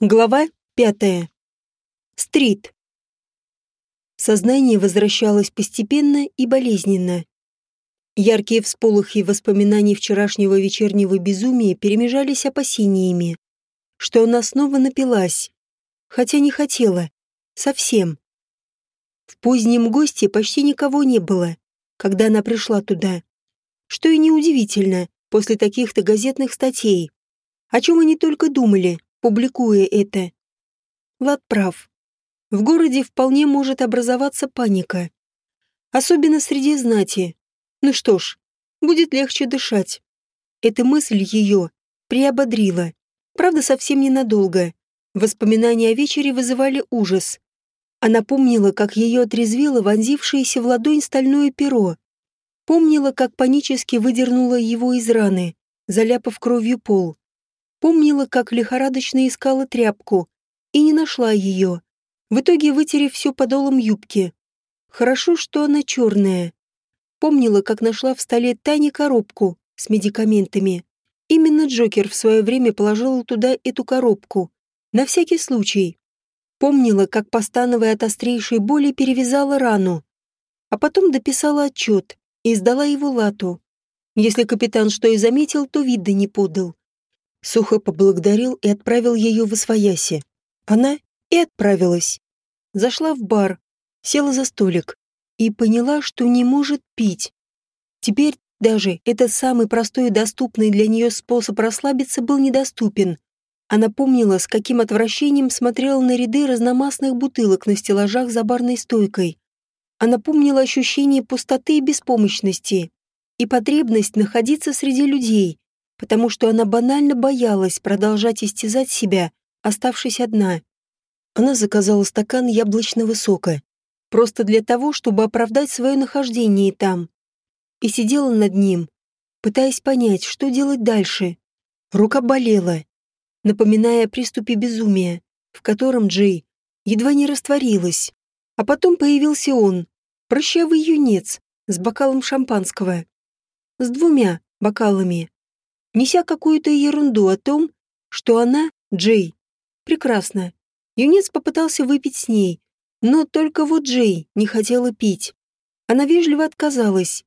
Глава пятая. Стрит. Сознание возвращалось постепенно и болезненно. Яркие всполохи воспоминаний вчерашнего вечернего безумия перемежались опасениями, что она снова напилась, хотя не хотела, совсем. В позднем госте почти никого не было, когда она пришла туда. Что и неудивительно после таких-то газетных статей. О чем они только думали, публикуя это. Влад прав. В городе вполне может образоваться паника. Особенно среди знати. Ну что ж, будет легче дышать. Эта мысль ее приободрила. Правда, совсем ненадолго. Воспоминания о вечере вызывали ужас. Она помнила, как ее отрезвило вонзившееся в ладонь стальное перо. Помнила, как панически выдернула его из раны, заляпав кровью пол. Помнила, как лихорадочно искала тряпку и не нашла ее, в итоге вытерев все подолом юбки. Хорошо, что она черная. Помнила, как нашла в столе Тани коробку с медикаментами. Именно Джокер в свое время положил туда эту коробку. На всякий случай. Помнила, как, постановая от острейшей боли, перевязала рану. А потом дописала отчет и сдала его лату. Если капитан что и заметил, то вида не подал. Сухо поблагодарил и отправил ее в освояси. Она и отправилась. Зашла в бар, села за столик и поняла, что не может пить. Теперь даже этот самый простой и доступный для нее способ расслабиться был недоступен. Она помнила, с каким отвращением смотрела на ряды разномастных бутылок на стеллажах за барной стойкой. Она помнила ощущение пустоты и беспомощности и потребность находиться среди людей, потому что она банально боялась продолжать истязать себя, оставшись одна. Она заказала стакан яблочного сока, просто для того, чтобы оправдать свое нахождение там. И сидела над ним, пытаясь понять, что делать дальше. Рука болела, напоминая о приступе безумия, в котором Джей едва не растворилась. А потом появился он, прыщавый юнец, с бокалом шампанского. С двумя бокалами неся какую-то ерунду о том, что она, Джей, прекрасна. Юнец попытался выпить с ней, но только вот Джей не хотела пить. Она вежливо отказалась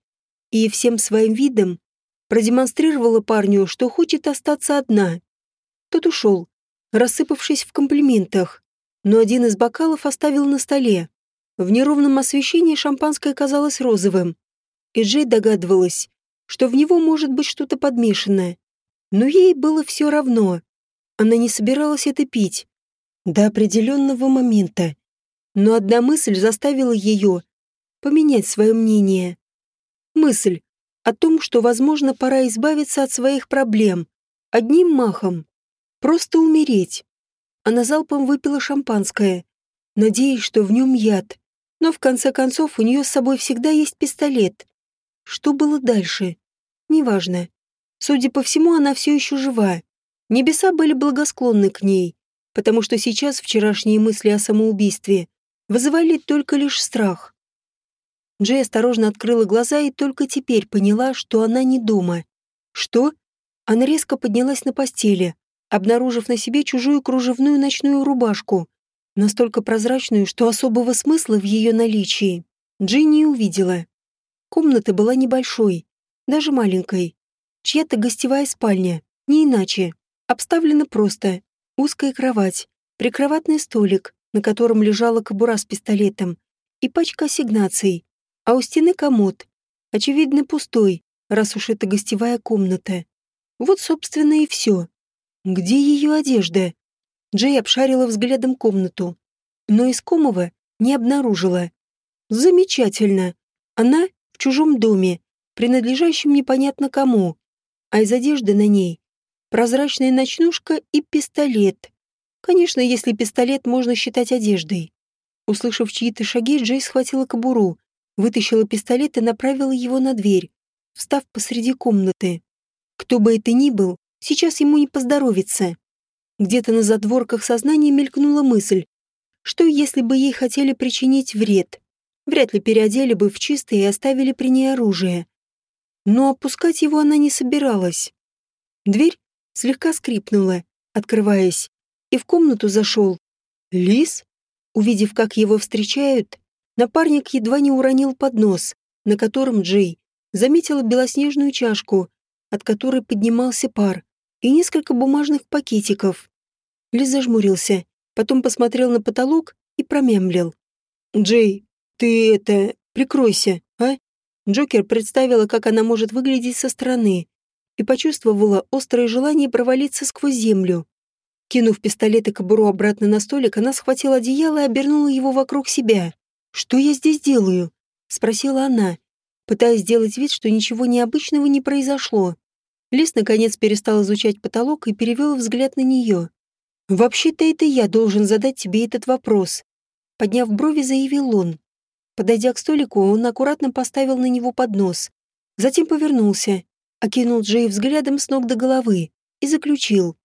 и всем своим видом продемонстрировала парню, что хочет остаться одна. Тот ушел, рассыпавшись в комплиментах, но один из бокалов оставил на столе. В неровном освещении шампанское казалось розовым, и Джей догадывалась, что в него может быть что-то подмешанное. Но ей было все равно. Она не собиралась это пить. До определенного момента. Но одна мысль заставила ее поменять свое мнение. Мысль о том, что, возможно, пора избавиться от своих проблем. Одним махом. Просто умереть. Она залпом выпила шампанское, надеясь, что в нем яд. Но в конце концов у нее с собой всегда есть пистолет. Что было дальше? Неважно. Судя по всему, она все еще жива. Небеса были благосклонны к ней, потому что сейчас вчерашние мысли о самоубийстве вызывали только лишь страх. Джей осторожно открыла глаза и только теперь поняла, что она не дома. Что? Она резко поднялась на постели, обнаружив на себе чужую кружевную ночную рубашку, настолько прозрачную, что особого смысла в ее наличии Джей не увидела. Комната была небольшой, даже маленькой, Чья-то гостевая спальня, не иначе. Обставлена просто. Узкая кровать, прикроватный столик, на котором лежала кобура с пистолетом, и пачка ассигнаций, а у стены комод, очевидно пустой, раз уж это гостевая комната. Вот, собственно, и все. Где ее одежда? Джей обшарила взглядом комнату, но искомого не обнаружила. Замечательно. Она в чужом доме, принадлежащем непонятно кому а из одежды на ней прозрачная ночнушка и пистолет. Конечно, если пистолет можно считать одеждой. Услышав чьи-то шаги, Джей схватила кобуру, вытащила пистолет и направила его на дверь, встав посреди комнаты. Кто бы это ни был, сейчас ему не поздоровится. Где-то на задворках сознания мелькнула мысль, что если бы ей хотели причинить вред, вряд ли переодели бы в чистое и оставили при ней оружие но опускать его она не собиралась. Дверь слегка скрипнула, открываясь, и в комнату зашел. Лис? Увидев, как его встречают, напарник едва не уронил поднос, на котором Джей заметила белоснежную чашку, от которой поднимался пар, и несколько бумажных пакетиков. Лис зажмурился, потом посмотрел на потолок и промямлил. «Джей, ты это... прикройся, а?» Джокер представила, как она может выглядеть со стороны, и почувствовала острое желание провалиться сквозь землю. Кинув пистолет и кобуру обратно на столик, она схватила одеяло и обернула его вокруг себя. «Что я здесь делаю?» — спросила она, пытаясь сделать вид, что ничего необычного не произошло. Лис, наконец, перестал изучать потолок и перевел взгляд на нее. «Вообще-то это я должен задать тебе этот вопрос», — подняв брови, заявил он. Подойдя к столику, он аккуратно поставил на него поднос. Затем повернулся, окинул Джей взглядом с ног до головы и заключил.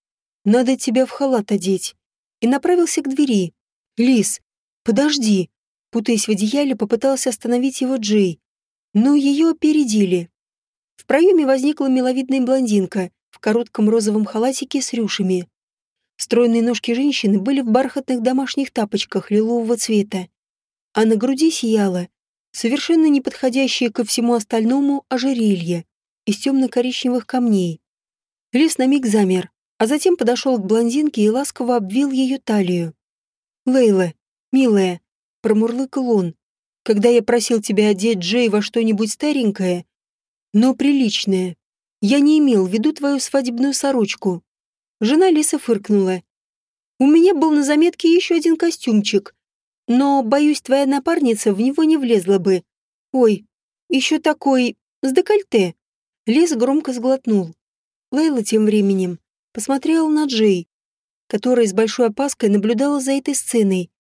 «Надо тебя в халат одеть». И направился к двери. «Лис, подожди!» Путаясь в одеяле, попытался остановить его Джей. Но ее опередили. В проеме возникла миловидная блондинка в коротком розовом халатике с рюшами. Стройные ножки женщины были в бархатных домашних тапочках лилового цвета, а на груди сияло совершенно неподходящее ко всему остальному ожерелье из темно-коричневых камней. Лис на миг замер, а затем подошел к блондинке и ласково обвил ее талию. «Лейла, милая», — промурлыкал он, «когда я просил тебя одеть Джей во что-нибудь старенькое, но приличное, я не имел в виду твою свадебную сорочку». Жена Лиса фыркнула. «У меня был на заметке еще один костюмчик, но, боюсь, твоя напарница в него не влезла бы. Ой, еще такой, с декольте». Лис громко сглотнул. Лейла тем временем посмотрела на Джей, которая с большой опаской наблюдала за этой сценой,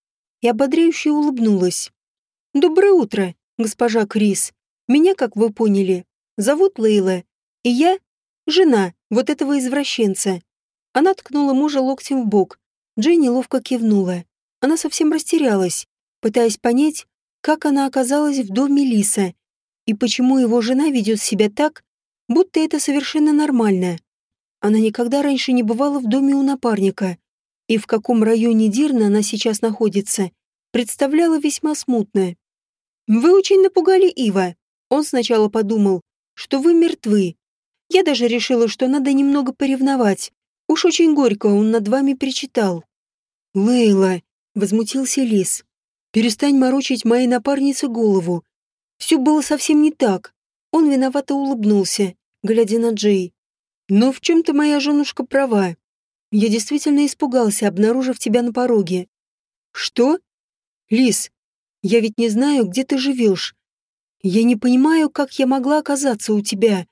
и ободряюще улыбнулась. «Доброе утро, госпожа Крис. Меня, как вы поняли, зовут Лейла, и я — жена вот этого извращенца. Она ткнула мужа локтем в бок. Дженни ловко кивнула. Она совсем растерялась, пытаясь понять, как она оказалась в доме Лиса и почему его жена ведет себя так, будто это совершенно нормально. Она никогда раньше не бывала в доме у напарника, и в каком районе Дирна она сейчас находится, представляла весьма смутно. «Вы очень напугали Ива. Он сначала подумал, что вы мертвы. Я даже решила, что надо немного поревновать, Уж очень горько он над вами причитал. «Лейла», — возмутился Лис, — «перестань морочить моей напарнице голову. Все было совсем не так». Он виновато улыбнулся, глядя на Джей. «Но в чем-то моя женушка права. Я действительно испугался, обнаружив тебя на пороге». «Что?» «Лис, я ведь не знаю, где ты живешь. Я не понимаю, как я могла оказаться у тебя.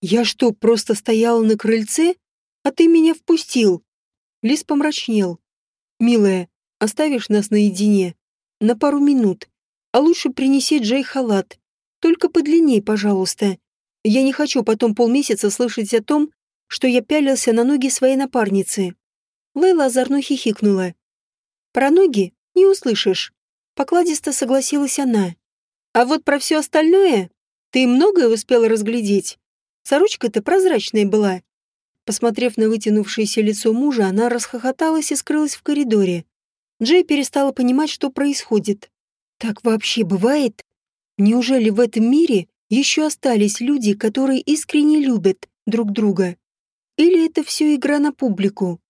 Я что, просто стояла на крыльце а ты меня впустил. Лис помрачнел. Милая, оставишь нас наедине? На пару минут. А лучше принеси Джей халат. Только подлинней, пожалуйста. Я не хочу потом полмесяца слышать о том, что я пялился на ноги своей напарницы. Лейла озорно хихикнула. Про ноги не услышишь. Покладисто согласилась она. А вот про все остальное ты многое успела разглядеть. Сорочка-то прозрачная была. Посмотрев на вытянувшееся лицо мужа, она расхохоталась и скрылась в коридоре. Джей перестала понимать, что происходит. Так вообще бывает? Неужели в этом мире еще остались люди, которые искренне любят друг друга? Или это все игра на публику?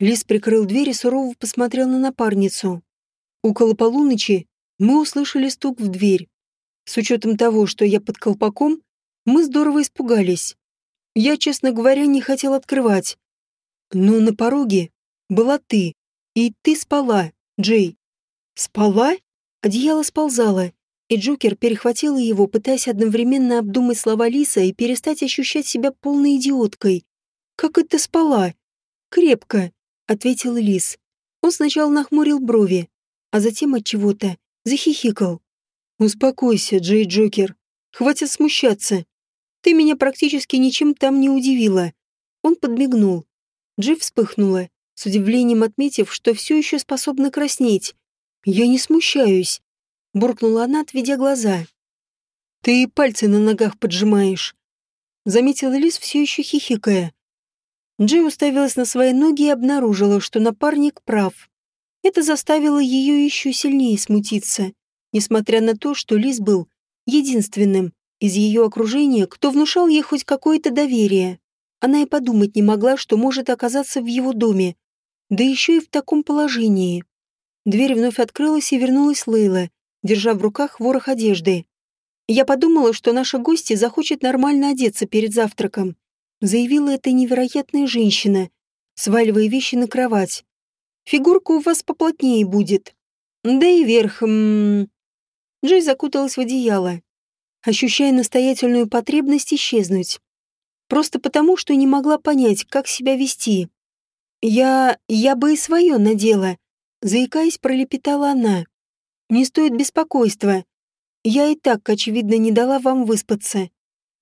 Лис прикрыл дверь и сурово посмотрел на напарницу. Около полуночи мы услышали стук в дверь. С учетом того, что я под колпаком, мы здорово испугались. Я, честно говоря, не хотел открывать. Но на пороге была ты. И ты спала, Джей. Спала? Одеяло сползало, и Джокер перехватил его, пытаясь одновременно обдумать слова Лиса и перестать ощущать себя полной идиоткой. «Как это спала?» «Крепко», — ответил Лис. Он сначала нахмурил брови, а затем от чего-то захихикал. «Успокойся, Джей Джокер. Хватит смущаться. Ты меня практически ничем там не удивила. Он подмигнул. Джив вспыхнула, с удивлением отметив, что все еще способна краснеть. Я не смущаюсь. Буркнула она, отведя глаза. Ты пальцы на ногах поджимаешь. Заметила Лис, все еще хихикая. Джей уставилась на свои ноги и обнаружила, что напарник прав. Это заставило ее еще сильнее смутиться, несмотря на то, что Лис был единственным из ее окружения, кто внушал ей хоть какое-то доверие. Она и подумать не могла, что может оказаться в его доме, да еще и в таком положении. Дверь вновь открылась и вернулась Лейла, держа в руках ворох одежды. Я подумала, что наша гостья захочет нормально одеться перед завтраком. Заявила эта невероятная женщина, сваливая вещи на кровать. Фигурка у вас поплотнее будет. Да и верх... М Джей закуталась в одеяло, ощущая настоятельную потребность исчезнуть. Просто потому, что не могла понять, как себя вести. Я... я бы и свое надела. Заикаясь, пролепетала она. Не стоит беспокойства. Я и так, очевидно, не дала вам выспаться.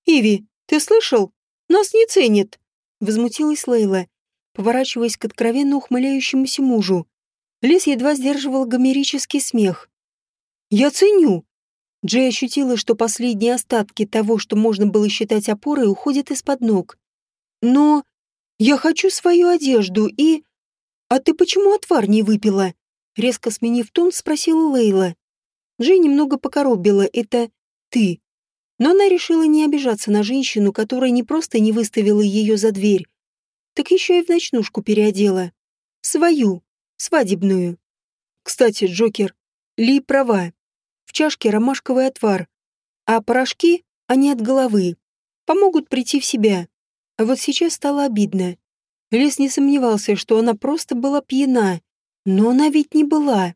Иви, ты слышал? Нас не ценят. Возмутилась Лейла, поворачиваясь к откровенно ухмыляющемуся мужу. Лис едва сдерживал гомерический смех. «Я ценю!» Джей ощутила, что последние остатки того, что можно было считать опорой, уходят из-под ног. «Но я хочу свою одежду и...» «А ты почему отвар не выпила?» Резко сменив тон, спросила Лейла. Джей немного покоробила это «ты». Но она решила не обижаться на женщину, которая не просто не выставила ее за дверь, так еще и в ночнушку переодела. Свою, свадебную. Кстати, Джокер, Ли права. В чашке ромашковый отвар, а порошки, они от головы, помогут прийти в себя. А вот сейчас стало обидно. Лес не сомневался, что она просто была пьяна, но она ведь не была.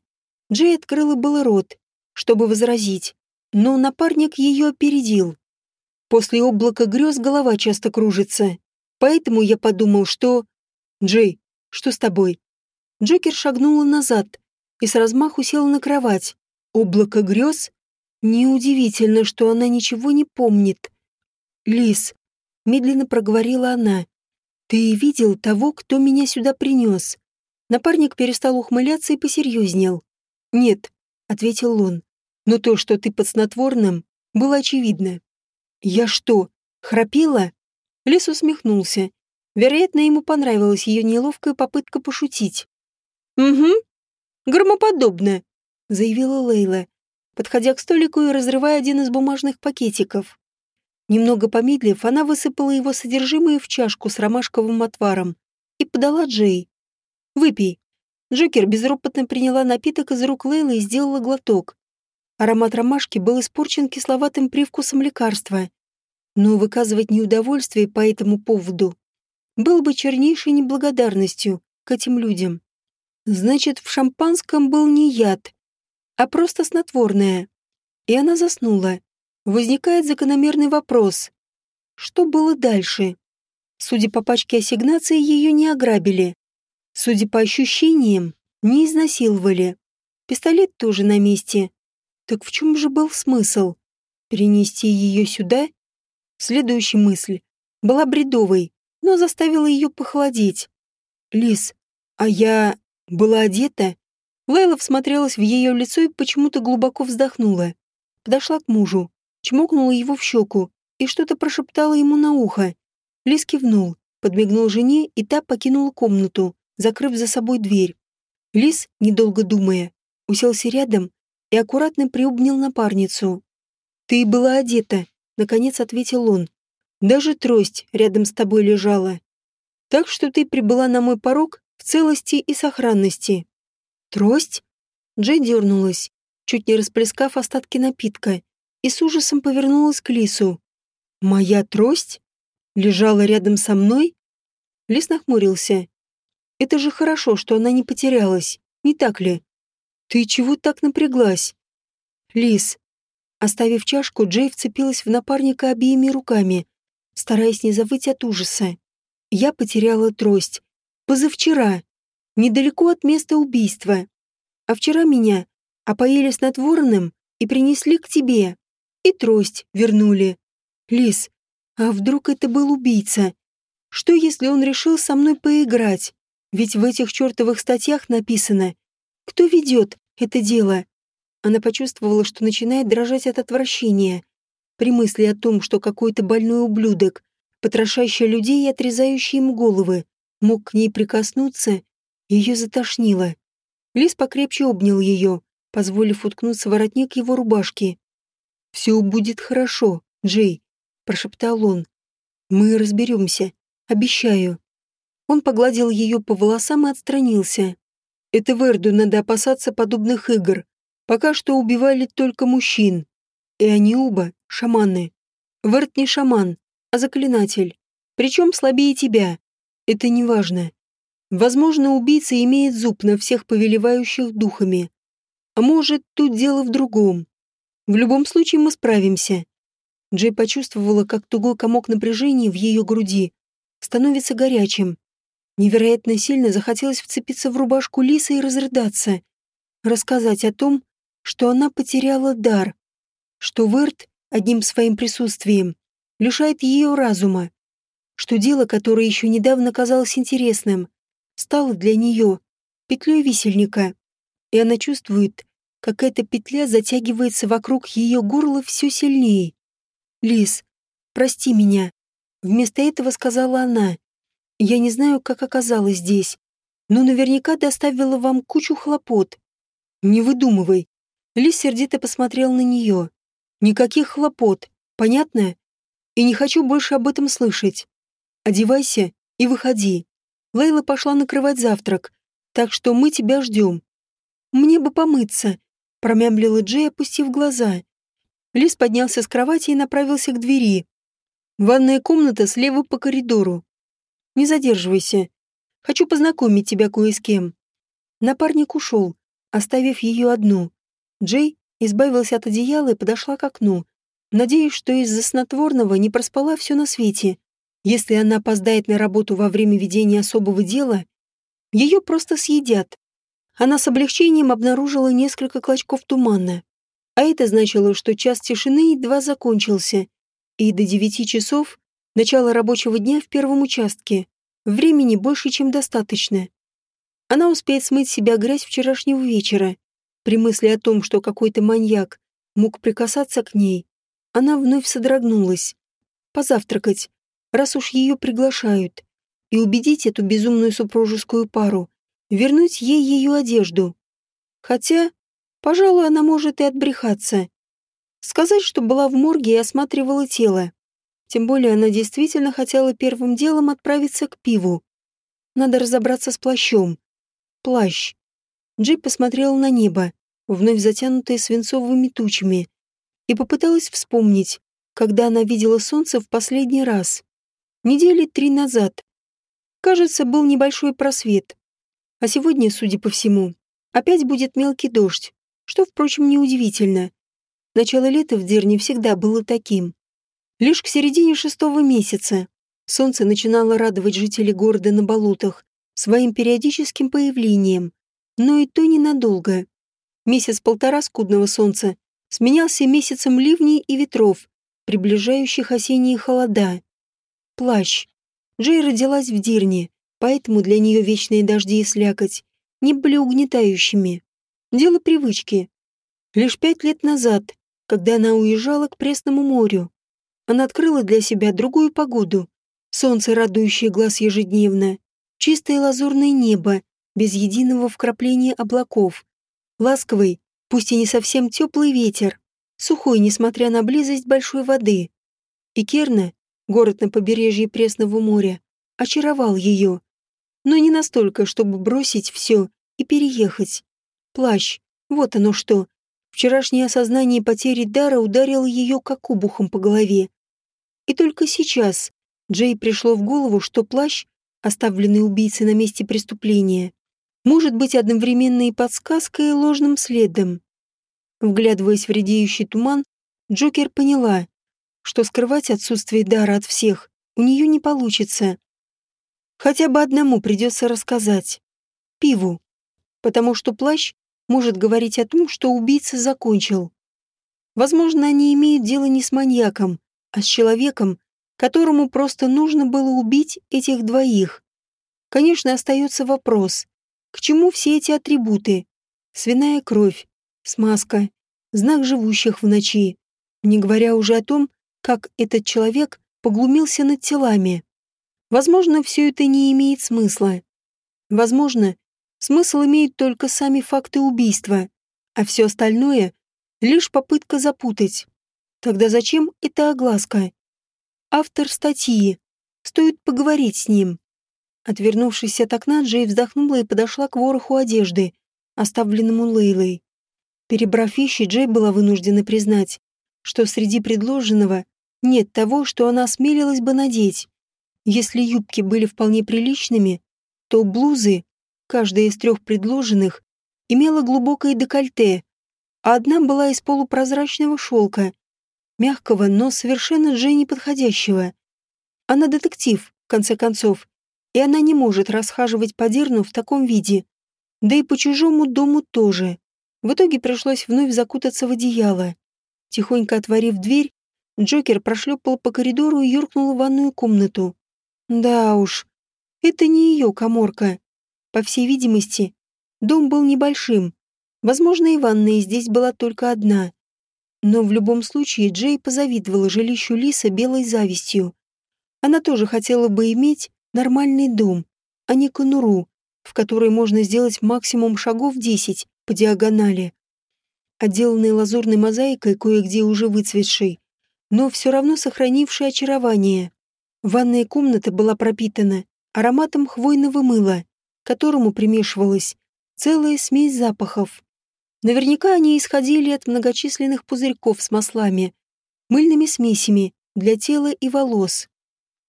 Джей открыла было рот, чтобы возразить, но напарник ее опередил. После облака грез голова часто кружится, поэтому я подумал, что... Джей, что с тобой? Джокер шагнула назад и с размаху села на кровать. Облако грез? Неудивительно, что она ничего не помнит. Лис, медленно проговорила она, ты видел того, кто меня сюда принес? Напарник перестал ухмыляться и посерьезнел. Нет, ответил он. Но то, что ты под снотворным, было очевидно. Я что, храпела? Лис усмехнулся. Вероятно, ему понравилась ее неловкая попытка пошутить. «Угу, громоподобно», — заявила Лейла, подходя к столику и разрывая один из бумажных пакетиков. Немного помедлив, она высыпала его содержимое в чашку с ромашковым отваром и подала Джей. «Выпей». Джокер безропотно приняла напиток из рук Лейлы и сделала глоток. Аромат ромашки был испорчен кисловатым привкусом лекарства. Но выказывать неудовольствие по этому поводу было бы чернейшей неблагодарностью к этим людям. Значит, в шампанском был не яд, а просто снотворное. И она заснула. Возникает закономерный вопрос. Что было дальше? Судя по пачке ассигнаций, ее не ограбили. Судя по ощущениям, не изнасиловали. Пистолет тоже на месте. Так в чем же был смысл? Перенести ее сюда? Следующая мысль была бредовой, но заставила ее похолодеть. Лис, а я была одета? Лейла всмотрелась в ее лицо и почему-то глубоко вздохнула. Подошла к мужу, чмокнула его в щеку и что-то прошептала ему на ухо. Лис кивнул, подмигнул жене, и та покинула комнату, закрыв за собой дверь. Лис, недолго думая, уселся рядом и аккуратно приобнял напарницу. «Ты была одета», — наконец ответил он. «Даже трость рядом с тобой лежала. Так что ты прибыла на мой порог в целости и сохранности». «Трость?» Джей дернулась, чуть не расплескав остатки напитка, и с ужасом повернулась к Лису. «Моя трость? Лежала рядом со мной?» Лис нахмурился. «Это же хорошо, что она не потерялась, не так ли? Ты чего так напряглась?» «Лис». Оставив чашку, Джей вцепилась в напарника обеими руками, стараясь не завыть от ужаса. «Я потеряла трость. Позавчера. Недалеко от места убийства. А вчера меня опоили снотворным и принесли к тебе и трость вернули. Лис, а вдруг это был убийца? Что, если он решил со мной поиграть? Ведь в этих чертовых статьях написано, кто ведет это дело. Она почувствовала, что начинает дрожать от отвращения. При мысли о том, что какой-то больной ублюдок, потрошащий людей и отрезающий им головы, мог к ней прикоснуться, ее затошнило. Лис покрепче обнял ее, позволив уткнуться в воротник его рубашки. «Все будет хорошо, Джей», — прошептал он. «Мы разберемся, обещаю». Он погладил ее по волосам и отстранился. «Это Верду надо опасаться подобных игр. Пока что убивали только мужчин. И они оба шаманы. Верт не шаман, а заклинатель. Причем слабее тебя. Это не важно. Возможно, убийца имеет зуб на всех повелевающих духами. А может, тут дело в другом. В любом случае мы справимся. Джей почувствовала, как тугой комок напряжения в ее груди становится горячим. Невероятно сильно захотелось вцепиться в рубашку Лисы и разрыдаться. Рассказать о том, что она потеряла дар, что Верт одним своим присутствием лишает ее разума, что дело, которое еще недавно казалось интересным, стало для нее петлей висельника, и она чувствует, как эта петля затягивается вокруг ее горла все сильнее. «Лис, прости меня», — вместо этого сказала она. «Я не знаю, как оказалась здесь, но наверняка доставила вам кучу хлопот. Не выдумывай». Лис сердито посмотрел на нее. «Никаких хлопот, понятно? И не хочу больше об этом слышать. Одевайся и выходи. Лейла пошла накрывать завтрак, так что мы тебя ждем. Мне бы помыться, промямлила Джей, опустив глаза. Лис поднялся с кровати и направился к двери. Ванная комната слева по коридору. Не задерживайся. Хочу познакомить тебя кое с кем. Напарник ушел, оставив ее одну. Джей избавился от одеяла и подошла к окну. Надеюсь, что из-за снотворного не проспала все на свете. Если она опоздает на работу во время ведения особого дела, ее просто съедят. Она с облегчением обнаружила несколько клочков тумана. А это значило, что час тишины едва закончился, и до девяти часов, начала рабочего дня в первом участке, времени больше, чем достаточно. Она успеет смыть себя грязь вчерашнего вечера. При мысли о том, что какой-то маньяк мог прикасаться к ней, она вновь содрогнулась. Позавтракать, раз уж ее приглашают, и убедить эту безумную супружескую пару вернуть ей ее одежду. Хотя, пожалуй, она может и отбрехаться. Сказать, что была в морге и осматривала тело. Тем более она действительно хотела первым делом отправиться к пиву. Надо разобраться с плащом. Плащ. Джей посмотрела на небо, вновь затянутое свинцовыми тучами, и попыталась вспомнить, когда она видела солнце в последний раз. Недели три назад. Кажется, был небольшой просвет. А сегодня, судя по всему, опять будет мелкий дождь, что, впрочем, неудивительно. Начало лета в Дерне всегда было таким. Лишь к середине шестого месяца солнце начинало радовать жителей города на болотах своим периодическим появлением, но и то ненадолго. Месяц-полтора скудного солнца сменялся месяцем ливней и ветров, приближающих осенние холода плащ. Джей родилась в Дирне, поэтому для нее вечные дожди и слякоть не были угнетающими. Дело привычки. Лишь пять лет назад, когда она уезжала к Пресному морю, она открыла для себя другую погоду. Солнце, радующее глаз ежедневно, чистое лазурное небо, без единого вкрапления облаков, ласковый, пусть и не совсем теплый ветер, сухой, несмотря на близость большой воды. И Керна город на побережье Пресного моря, очаровал ее. Но не настолько, чтобы бросить все и переехать. Плащ, вот оно что. Вчерашнее осознание потери дара ударило ее как обухом по голове. И только сейчас Джей пришло в голову, что плащ, оставленный убийцей на месте преступления, может быть одновременно и подсказкой, и ложным следом. Вглядываясь в редеющий туман, Джокер поняла, что скрывать отсутствие дара от всех у нее не получится. Хотя бы одному придется рассказать. Пиву. Потому что плащ может говорить о том, что убийца закончил. Возможно, они имеют дело не с маньяком, а с человеком, которому просто нужно было убить этих двоих. Конечно, остается вопрос, к чему все эти атрибуты? Свиная кровь, смазка, знак живущих в ночи, не говоря уже о том, как этот человек поглумился над телами. Возможно, все это не имеет смысла. Возможно, смысл имеют только сами факты убийства, а все остальное — лишь попытка запутать. Тогда зачем эта огласка? Автор статьи. Стоит поговорить с ним. Отвернувшись от окна, Джей вздохнула и подошла к вороху одежды, оставленному Лейлой. Перебрав вещи, Джей была вынуждена признать, что среди предложенного нет того, что она осмелилась бы надеть. Если юбки были вполне приличными, то блузы, каждая из трех предложенных, имела глубокое декольте, а одна была из полупрозрачного шелка, мягкого, но совершенно Джей неподходящего. Она детектив, в конце концов, и она не может расхаживать по Дерну в таком виде. Да и по чужому дому тоже. В итоге пришлось вновь закутаться в одеяло. Тихонько отворив дверь, Джокер прошлепал по коридору и юркнул в ванную комнату. Да уж, это не ее коморка. По всей видимости, дом был небольшим. Возможно, и ванная здесь была только одна. Но в любом случае Джей позавидовала жилищу Лиса белой завистью. Она тоже хотела бы иметь нормальный дом, а не конуру, в которой можно сделать максимум шагов 10 по диагонали. Отделанный лазурной мозаикой, кое-где уже выцветшей, но все равно сохранившей очарование. Ванная комната была пропитана ароматом хвойного мыла, которому примешивалась целая смесь запахов. Наверняка они исходили от многочисленных пузырьков с маслами, мыльными смесями для тела и волос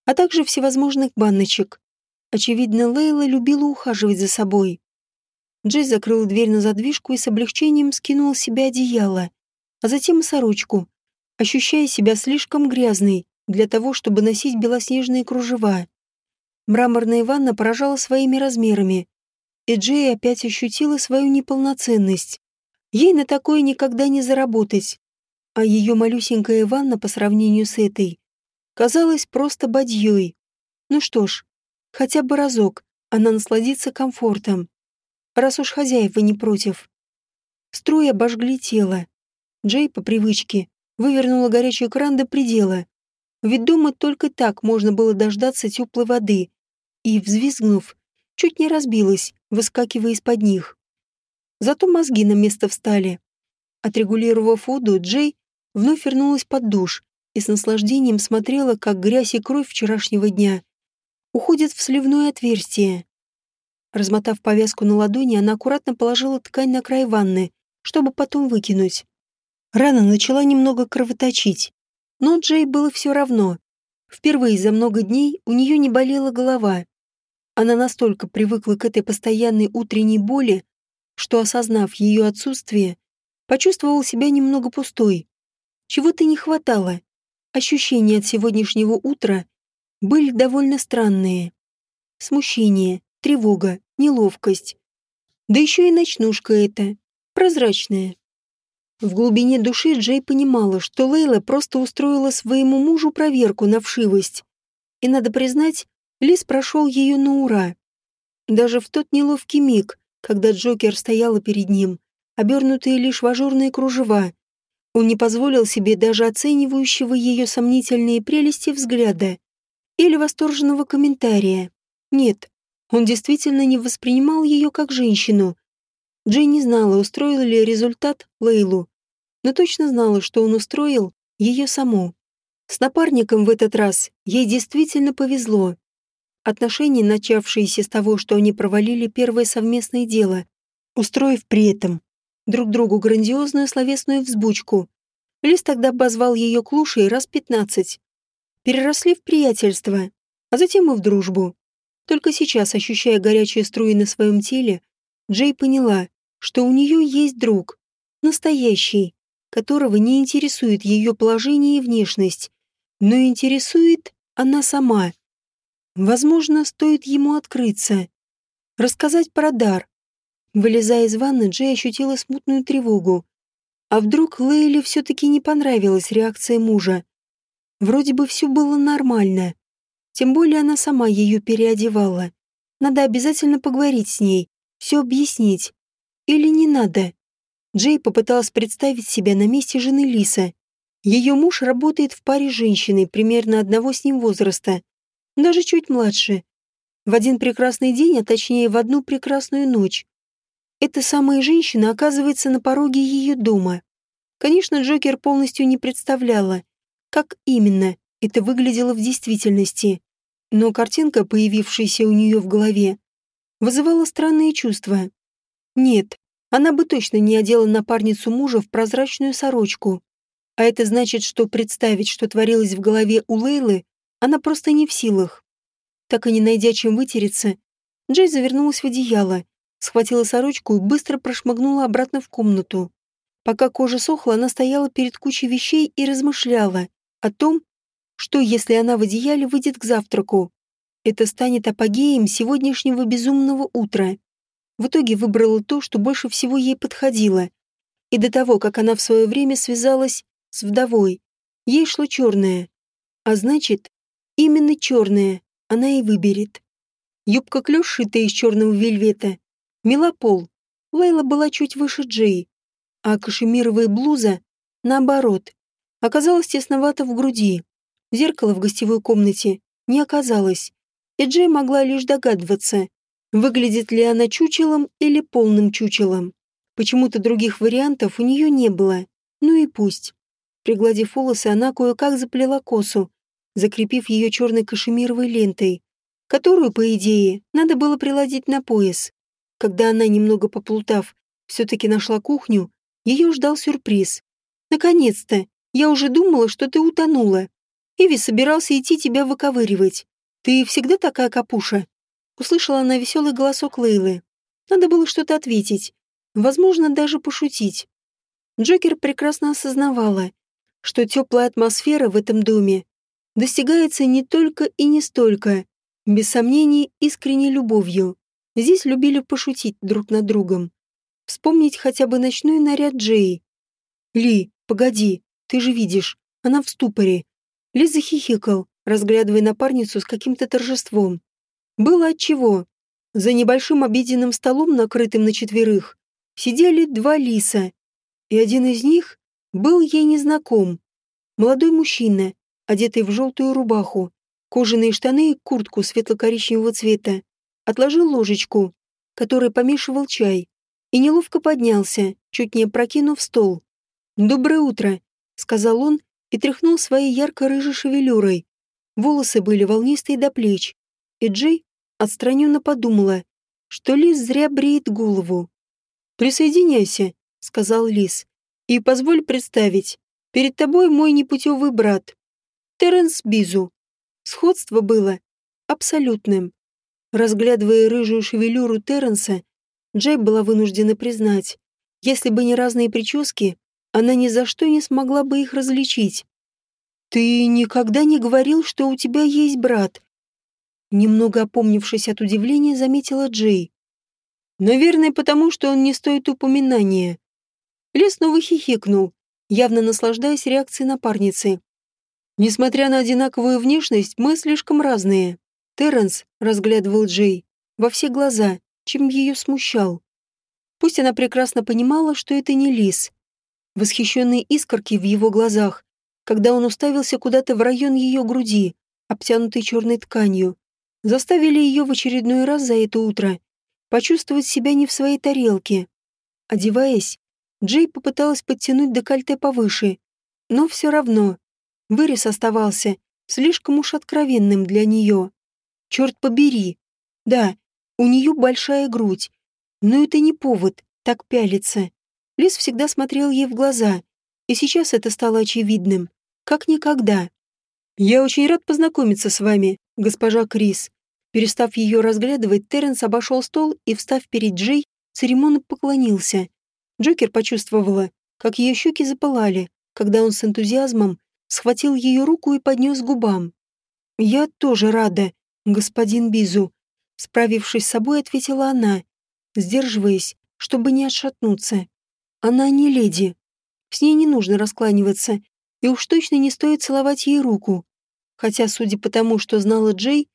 а также всевозможных баночек. Очевидно, Лейла любила ухаживать за собой. Джей закрыл дверь на задвижку и с облегчением скинул с себя одеяло, а затем сорочку, ощущая себя слишком грязной для того, чтобы носить белоснежные кружева. Мраморная ванна поражала своими размерами, и Джей опять ощутила свою неполноценность. Ей на такое никогда не заработать, а ее малюсенькая ванна по сравнению с этой казалась просто бадьей. Ну что ж, хотя бы разок она насладится комфортом, раз уж хозяева не против. Струи обожгли тело. Джей по привычке вывернула горячий кран до предела. Ведь дома только так можно было дождаться теплой воды. И, взвизгнув, чуть не разбилась, выскакивая из-под них. Зато мозги на место встали. Отрегулировав воду, Джей вновь вернулась под душ и с наслаждением смотрела, как грязь и кровь вчерашнего дня уходят в сливное отверстие. Размотав повязку на ладони, она аккуратно положила ткань на край ванны, чтобы потом выкинуть. Рана начала немного кровоточить, но Джей было все равно. Впервые за много дней у нее не болела голова. Она настолько привыкла к этой постоянной утренней боли, что, осознав ее отсутствие, почувствовала себя немного пустой. Чего-то не хватало. Ощущения от сегодняшнего утра были довольно странные. Смущение, тревога, неловкость. Да еще и ночнушка эта, прозрачная. В глубине души Джей понимала, что Лейла просто устроила своему мужу проверку на вшивость. И, надо признать, Лис прошел ее на ура. Даже в тот неловкий миг, когда Джокер стояла перед ним, обернутые лишь в ажурные кружева, он не позволил себе даже оценивающего ее сомнительные прелести взгляда или восторженного комментария. Нет, он действительно не воспринимал ее как женщину. Джей не знала, устроил ли результат Лейлу, но точно знала, что он устроил ее саму. С напарником в этот раз ей действительно повезло. Отношения, начавшиеся с того, что они провалили первое совместное дело, устроив при этом друг другу грандиозную словесную взбучку. Лис тогда обозвал ее клушей раз пятнадцать. Переросли в приятельство, а затем и в дружбу. Только сейчас, ощущая горячие струи на своем теле, Джей поняла, что у нее есть друг, настоящий, которого не интересует ее положение и внешность, но интересует она сама. Возможно, стоит ему открыться, рассказать про дар, Вылезая из ванны, Джей ощутила смутную тревогу. А вдруг Лейле все-таки не понравилась реакция мужа? Вроде бы все было нормально. Тем более она сама ее переодевала. Надо обязательно поговорить с ней, все объяснить. Или не надо? Джей попыталась представить себя на месте жены Лиса. Ее муж работает в паре с женщиной примерно одного с ним возраста. даже чуть младше. В один прекрасный день, а точнее в одну прекрасную ночь, эта самая женщина оказывается на пороге ее дома. Конечно, Джокер полностью не представляла, как именно это выглядело в действительности, но картинка, появившаяся у нее в голове, вызывала странные чувства. Нет, она бы точно не одела напарницу мужа в прозрачную сорочку. А это значит, что представить, что творилось в голове у Лейлы, она просто не в силах. Так и не найдя чем вытереться, Джей завернулась в одеяло, схватила сорочку и быстро прошмыгнула обратно в комнату. Пока кожа сохла, она стояла перед кучей вещей и размышляла о том, что если она в одеяле выйдет к завтраку. Это станет апогеем сегодняшнего безумного утра. В итоге выбрала то, что больше всего ей подходило. И до того, как она в свое время связалась с вдовой, ей шло черное. А значит, именно черное она и выберет. Юбка-клюш, шитая из черного вельвета, мела пол. Лейла была чуть выше Джей, а кашемировая блуза, наоборот, оказалась тесновато в груди. Зеркала в гостевой комнате не оказалось, и Джей могла лишь догадываться, Выглядит ли она чучелом или полным чучелом? Почему-то других вариантов у нее не было. Ну и пусть. Пригладив волосы, она кое-как заплела косу, закрепив ее черной кашемировой лентой, которую, по идее, надо было приладить на пояс. Когда она, немного поплутав, все-таки нашла кухню, ее ждал сюрприз. «Наконец-то! Я уже думала, что ты утонула. Иви собирался идти тебя выковыривать. Ты всегда такая капуша?» Услышала она веселый голосок Лейлы. Надо было что-то ответить, возможно, даже пошутить. Джокер прекрасно осознавала, что теплая атмосфера в этом доме достигается не только и не столько, без сомнений, искренней любовью. Здесь любили пошутить друг над другом. Вспомнить хотя бы ночной наряд Джей. «Ли, погоди, ты же видишь, она в ступоре». Ли захихикал, разглядывая напарницу с каким-то торжеством. Было отчего. За небольшим обеденным столом, накрытым на четверых, сидели два лиса, и один из них был ей незнаком. Молодой мужчина, одетый в желтую рубаху, кожаные штаны и куртку светло-коричневого цвета, отложил ложечку, которой помешивал чай, и неловко поднялся, чуть не опрокинув стол. «Доброе утро», — сказал он и тряхнул своей ярко-рыжей шевелюрой. Волосы были волнистые до плеч, и Джей отстраненно подумала, что Лис зря бреет голову. «Присоединяйся», — сказал Лис, — «и позволь представить, перед тобой мой непутевый брат, Теренс Бизу». Сходство было абсолютным. Разглядывая рыжую шевелюру Терренса, Джей была вынуждена признать, если бы не разные прически, она ни за что не смогла бы их различить. «Ты никогда не говорил, что у тебя есть брат?» Немного опомнившись от удивления, заметила Джей. «Наверное, потому что он не стоит упоминания». Лес снова хихикнул, явно наслаждаясь реакцией напарницы. «Несмотря на одинаковую внешность, мы слишком разные». Терренс разглядывал Джей во все глаза, чем ее смущал. Пусть она прекрасно понимала, что это не лис. Восхищенные искорки в его глазах, когда он уставился куда-то в район ее груди, обтянутой черной тканью, заставили ее в очередной раз за это утро почувствовать себя не в своей тарелке. Одеваясь, Джей попыталась подтянуть декольте повыше, но все равно вырез оставался слишком уж откровенным для нее. Черт побери. Да, у нее большая грудь, но это не повод так пялиться. Лис всегда смотрел ей в глаза, и сейчас это стало очевидным, как никогда. «Я очень рад познакомиться с вами, госпожа Крис». Перестав ее разглядывать, Терренс обошел стол и, встав перед Джей, церемонно поклонился. Джокер почувствовала, как ее щеки запылали, когда он с энтузиазмом схватил ее руку и поднес к губам. «Я тоже рада, господин Бизу», справившись с собой, ответила она, сдерживаясь, чтобы не отшатнуться. Она не леди. С ней не нужно раскланиваться, и уж точно не стоит целовать ей руку. Хотя, судя по тому, что знала Джей,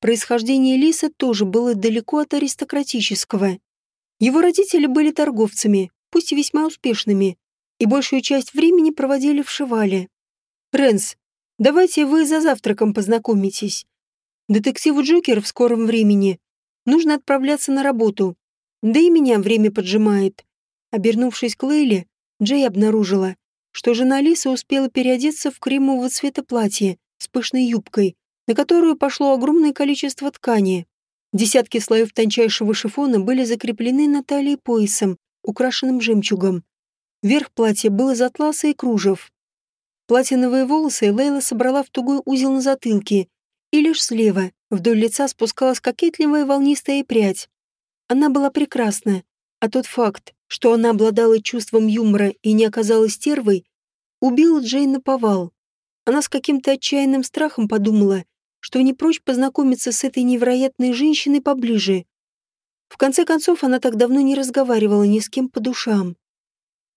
происхождение Лиса тоже было далеко от аристократического. Его родители были торговцами, пусть и весьма успешными, и большую часть времени проводили в Шивале. «Ренс, давайте вы за завтраком познакомитесь». Детективу Джокер в скором времени нужно отправляться на работу. Да и меня время поджимает. Обернувшись к Лейле, Джей обнаружила, что жена Лисы успела переодеться в кремового цвета платье с пышной юбкой, на которую пошло огромное количество ткани. Десятки слоев тончайшего шифона были закреплены на талии поясом, украшенным жемчугом. Верх платья был из атласа и кружев. Платиновые волосы Лейла собрала в тугой узел на затылке, и лишь слева, вдоль лица, спускалась кокетливая волнистая прядь. Она была прекрасна, а тот факт, что она обладала чувством юмора и не оказалась стервой, убил Джейн на повал. Она с каким-то отчаянным страхом подумала, что не прочь познакомиться с этой невероятной женщиной поближе. В конце концов, она так давно не разговаривала ни с кем по душам.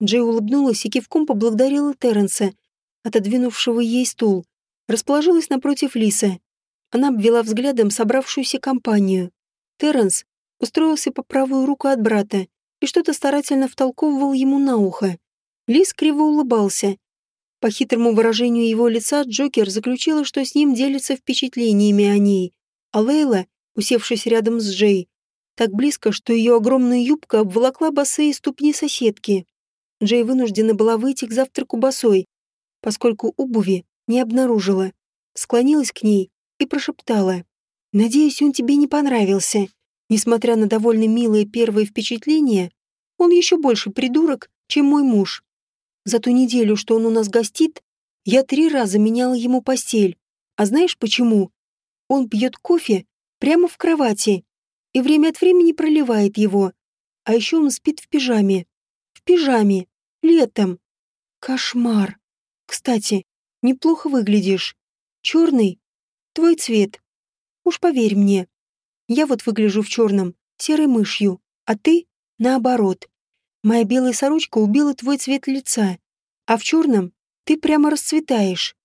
Джей улыбнулась и кивком поблагодарила Терренса, отодвинувшего ей стул, расположилась напротив Лисы. Она обвела взглядом собравшуюся компанию. Терренс устроился по правую руку от брата и что-то старательно втолковывал ему на ухо. Лис криво улыбался. По хитрому выражению его лица Джокер заключила, что с ним делится впечатлениями о ней, а Лейла, усевшись рядом с Джей, так близко, что ее огромная юбка обволокла босые ступни соседки. Джей вынуждена была выйти к завтраку босой, поскольку обуви не обнаружила. Склонилась к ней и прошептала. «Надеюсь, он тебе не понравился. Несмотря на довольно милое первое впечатление, он еще больше придурок, чем мой муж. За ту неделю, что он у нас гостит, я три раза меняла ему постель. А знаешь почему? Он пьет кофе прямо в кровати и время от времени проливает его. А еще он спит в пижаме. В пижаме. Летом. Кошмар. Кстати, неплохо выглядишь. Черный — твой цвет. Уж поверь мне. Я вот выгляжу в черном, серой мышью, а ты — наоборот. Моя белая сорочка убила твой цвет лица, а в черном ты прямо расцветаешь.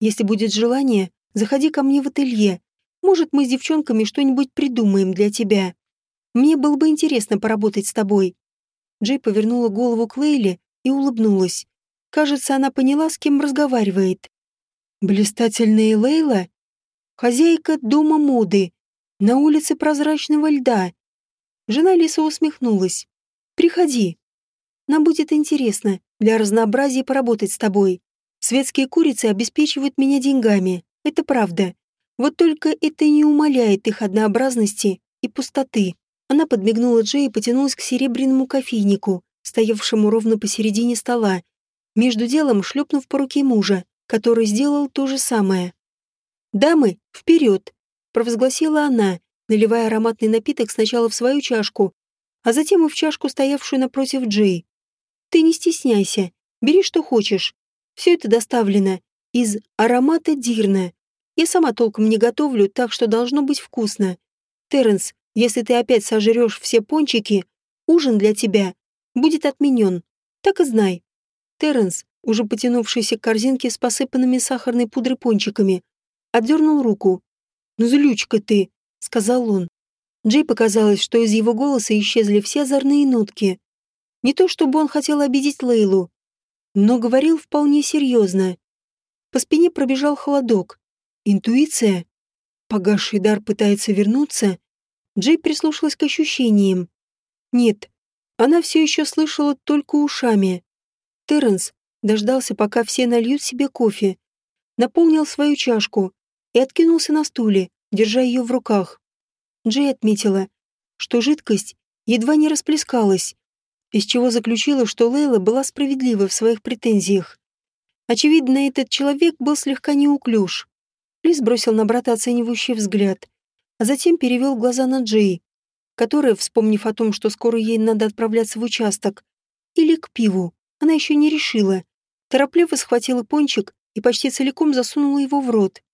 Если будет желание, заходи ко мне в ателье. Может, мы с девчонками что-нибудь придумаем для тебя. Мне было бы интересно поработать с тобой». Джей повернула голову к Лейле и улыбнулась. Кажется, она поняла, с кем разговаривает. «Блистательная Лейла? Хозяйка дома моды, на улице прозрачного льда. Жена Лиса усмехнулась. «Приходи. Нам будет интересно для разнообразия поработать с тобой. Светские курицы обеспечивают меня деньгами. Это правда. Вот только это не умаляет их однообразности и пустоты». Она подмигнула Джей и потянулась к серебряному кофейнику, стоявшему ровно посередине стола, между делом шлепнув по руке мужа, который сделал то же самое. «Дамы, вперед!» провозгласила она, наливая ароматный напиток сначала в свою чашку, а затем и в чашку, стоявшую напротив Джей. «Ты не стесняйся, бери что хочешь. Все это доставлено из аромата Дирна. Я сама толком не готовлю, так что должно быть вкусно. Терренс, если ты опять сожрешь все пончики, ужин для тебя будет отменен. Так и знай». Терренс, уже потянувшийся к корзинке с посыпанными сахарной пудрой пончиками, отдернул руку, «Ну, злючка ты», — сказал он. Джей показалось, что из его голоса исчезли все озорные нотки. Не то чтобы он хотел обидеть Лейлу, но говорил вполне серьезно. По спине пробежал холодок. Интуиция? Погасший дар пытается вернуться? Джей прислушалась к ощущениям. Нет, она все еще слышала только ушами. Терренс дождался, пока все нальют себе кофе, наполнил свою чашку и откинулся на стуле, держа ее в руках. Джей отметила, что жидкость едва не расплескалась, из чего заключила, что Лейла была справедлива в своих претензиях. Очевидно, этот человек был слегка неуклюж. Лис бросил на брата оценивающий взгляд, а затем перевел глаза на Джей, которая, вспомнив о том, что скоро ей надо отправляться в участок, или к пиву, она еще не решила, торопливо схватила пончик и почти целиком засунула его в рот.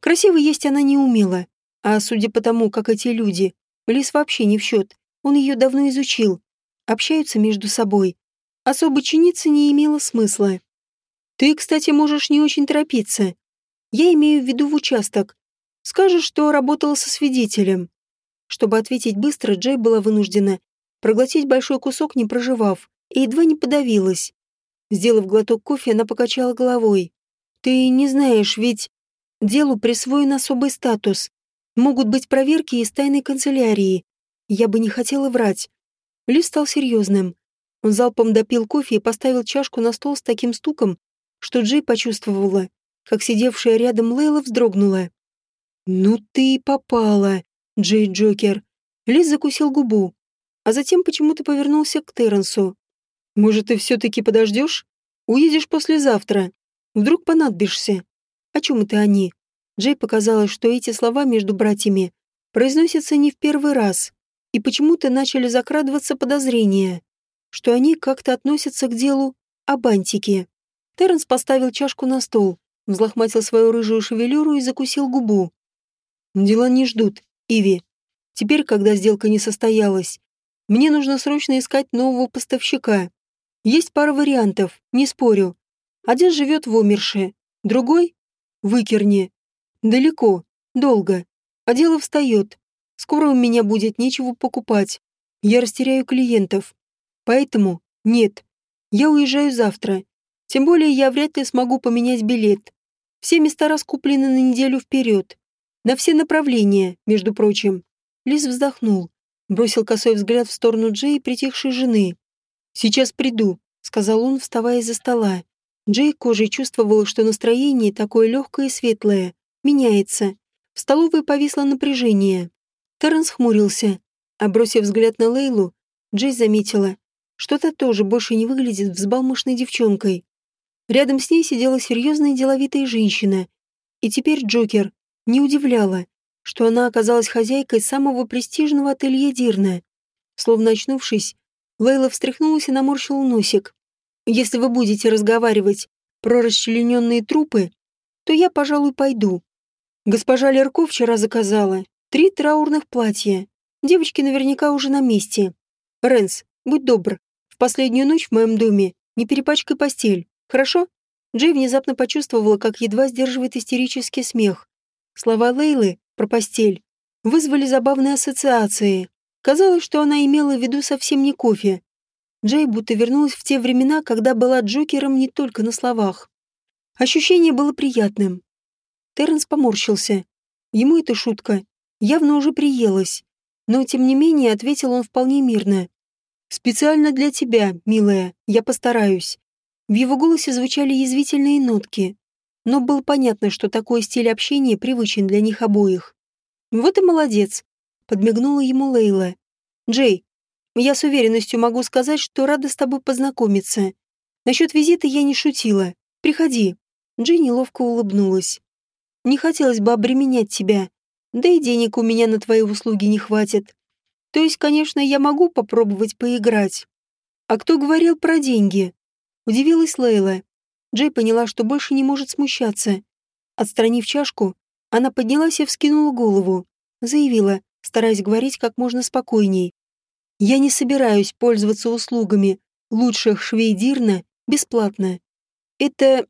Красиво есть она не умела, а судя по тому, как эти люди, Лис вообще не в счет, он ее давно изучил, общаются между собой. Особо чиниться не имело смысла. Ты, кстати, можешь не очень торопиться. Я имею в виду в участок. Скажешь, что работала со свидетелем. Чтобы ответить быстро, Джей была вынуждена проглотить большой кусок, не проживав, и едва не подавилась. Сделав глоток кофе, она покачала головой. «Ты не знаешь, ведь...» Делу присвоен особый статус. Могут быть проверки из тайной канцелярии. Я бы не хотела врать. Ли стал серьезным. Он залпом допил кофе и поставил чашку на стол с таким стуком, что Джей почувствовала, как сидевшая рядом Лейла вздрогнула. «Ну ты и попала, Джей Джокер!» Лиз закусил губу, а затем почему-то повернулся к Терренсу. «Может, ты все-таки подождешь? Уедешь послезавтра. Вдруг понадобишься. О чем это они?» Джей показалось, что эти слова между братьями произносятся не в первый раз, и почему-то начали закрадываться подозрения, что они как-то относятся к делу о бантике. Терренс поставил чашку на стол, взлохматил свою рыжую шевелюру и закусил губу. «Дела не ждут, Иви. Теперь, когда сделка не состоялась, мне нужно срочно искать нового поставщика. Есть пара вариантов, не спорю. Один живет в Омерше, другой — в Икерне. Далеко, долго. А дело встает. Скоро у меня будет нечего покупать. Я растеряю клиентов. Поэтому нет. Я уезжаю завтра. Тем более я вряд ли смогу поменять билет. Все места раскуплены на неделю вперед. На все направления, между прочим. Лис вздохнул. Бросил косой взгляд в сторону Джей, притихшей жены. «Сейчас приду», — сказал он, вставая из-за стола. Джей кожей чувствовал, что настроение такое легкое и светлое меняется. В столовой повисло напряжение. Терренс хмурился. А бросив взгляд на Лейлу, Джей заметила, что та тоже больше не выглядит взбалмошной девчонкой. Рядом с ней сидела серьезная деловитая женщина. И теперь Джокер не удивляла, что она оказалась хозяйкой самого престижного ателье Дирна. Словно очнувшись, Лейла встряхнулась и наморщила носик. «Если вы будете разговаривать про расчлененные трупы, то я, пожалуй, пойду. Госпожа Лерко вчера заказала три траурных платья. Девочки наверняка уже на месте. Ренс, будь добр, в последнюю ночь в моем доме не перепачкай постель, хорошо?» Джей внезапно почувствовала, как едва сдерживает истерический смех. Слова Лейлы про постель вызвали забавные ассоциации. Казалось, что она имела в виду совсем не кофе. Джей будто вернулась в те времена, когда была Джокером не только на словах. Ощущение было приятным. Терренс поморщился. Ему эта шутка явно уже приелась. Но, тем не менее, ответил он вполне мирно. «Специально для тебя, милая, я постараюсь». В его голосе звучали язвительные нотки. Но было понятно, что такой стиль общения привычен для них обоих. «Вот и молодец», — подмигнула ему Лейла. «Джей, я с уверенностью могу сказать, что рада с тобой познакомиться. Насчет визита я не шутила. Приходи». Джей неловко улыбнулась. Не хотелось бы обременять тебя. Да и денег у меня на твои услуги не хватит. То есть, конечно, я могу попробовать поиграть. А кто говорил про деньги? Удивилась Лейла. Джей поняла, что больше не может смущаться. Отстранив чашку, она поднялась и вскинула голову. Заявила, стараясь говорить как можно спокойней. «Я не собираюсь пользоваться услугами лучших швей Дирна бесплатно. Это...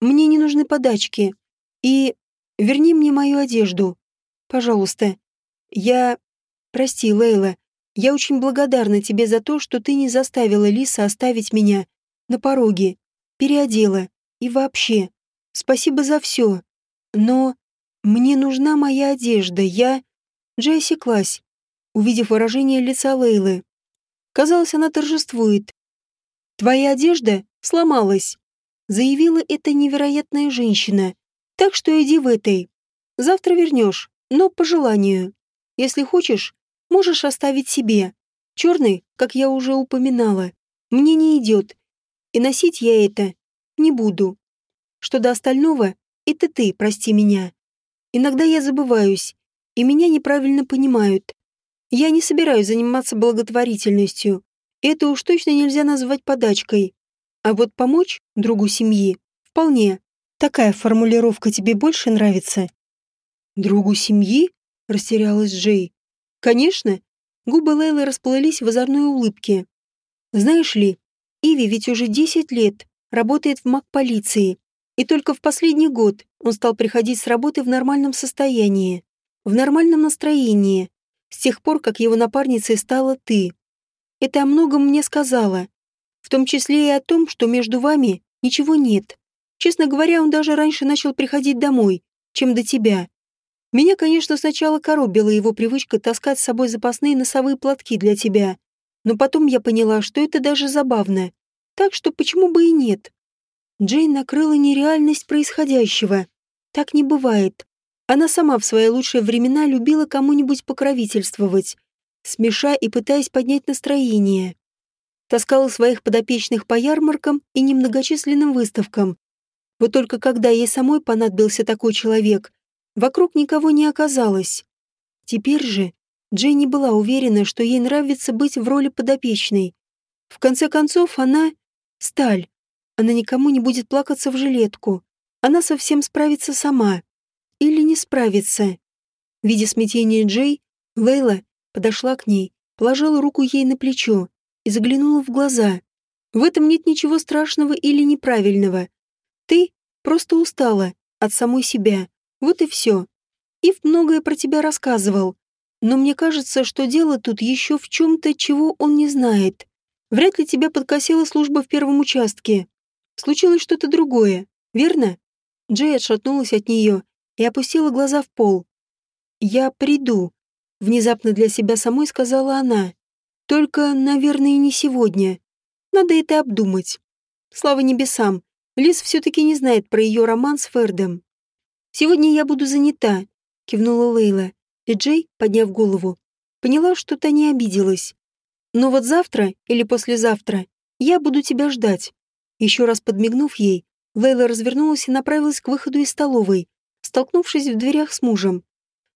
Мне не нужны подачки. И Верни мне мою одежду. Пожалуйста. Я... Прости, Лейла. Я очень благодарна тебе за то, что ты не заставила Лиса оставить меня на пороге. Переодела. И вообще. Спасибо за все. Но... Мне нужна моя одежда. Я... Джей осеклась, увидев выражение лица Лейлы. Казалось, она торжествует. «Твоя одежда сломалась», — заявила эта невероятная женщина. Так что иди в этой. Завтра вернешь, но по желанию. Если хочешь, можешь оставить себе. Черный, как я уже упоминала, мне не идет. И носить я это не буду. Что до остального, это ты, прости меня. Иногда я забываюсь, и меня неправильно понимают. Я не собираюсь заниматься благотворительностью. Это уж точно нельзя назвать подачкой. А вот помочь другу семьи вполне. Такая формулировка тебе больше нравится?» «Другу семьи?» — растерялась Джей. «Конечно». Губы Лейлы расплылись в озорной улыбке. «Знаешь ли, Иви ведь уже десять лет работает в маг-полиции, и только в последний год он стал приходить с работы в нормальном состоянии, в нормальном настроении, с тех пор, как его напарницей стала ты. Это о многом мне сказала, в том числе и о том, что между вами ничего нет. Честно говоря, он даже раньше начал приходить домой, чем до тебя. Меня, конечно, сначала коробила его привычка таскать с собой запасные носовые платки для тебя, но потом я поняла, что это даже забавно. Так что почему бы и нет? Джейн накрыла нереальность происходящего. Так не бывает. Она сама в свои лучшие времена любила кому-нибудь покровительствовать, смеша и пытаясь поднять настроение. Таскала своих подопечных по ярмаркам и немногочисленным выставкам. Вот только когда ей самой понадобился такой человек, вокруг никого не оказалось. Теперь же Джейни была уверена, что ей нравится быть в роли подопечной. В конце концов, она — сталь. Она никому не будет плакаться в жилетку. Она совсем справится сама. Или не справится. Видя смятение Джей, Лейла подошла к ней, положила руку ей на плечо и заглянула в глаза. В этом нет ничего страшного или неправильного. Ты просто устала от самой себя. Вот и все. Ив многое про тебя рассказывал. Но мне кажется, что дело тут еще в чем-то, чего он не знает. Вряд ли тебя подкосила служба в первом участке. Случилось что-то другое, верно? Джей отшатнулась от нее и опустила глаза в пол. «Я приду», — внезапно для себя самой сказала она. «Только, наверное, не сегодня. Надо это обдумать. Слава небесам, Лиз все-таки не знает про ее роман с Фердом. «Сегодня я буду занята», — кивнула Лейла. И Джей, подняв голову, поняла, что та не обиделась. «Но вот завтра или послезавтра я буду тебя ждать». Еще раз подмигнув ей, Лейла развернулась и направилась к выходу из столовой, столкнувшись в дверях с мужем.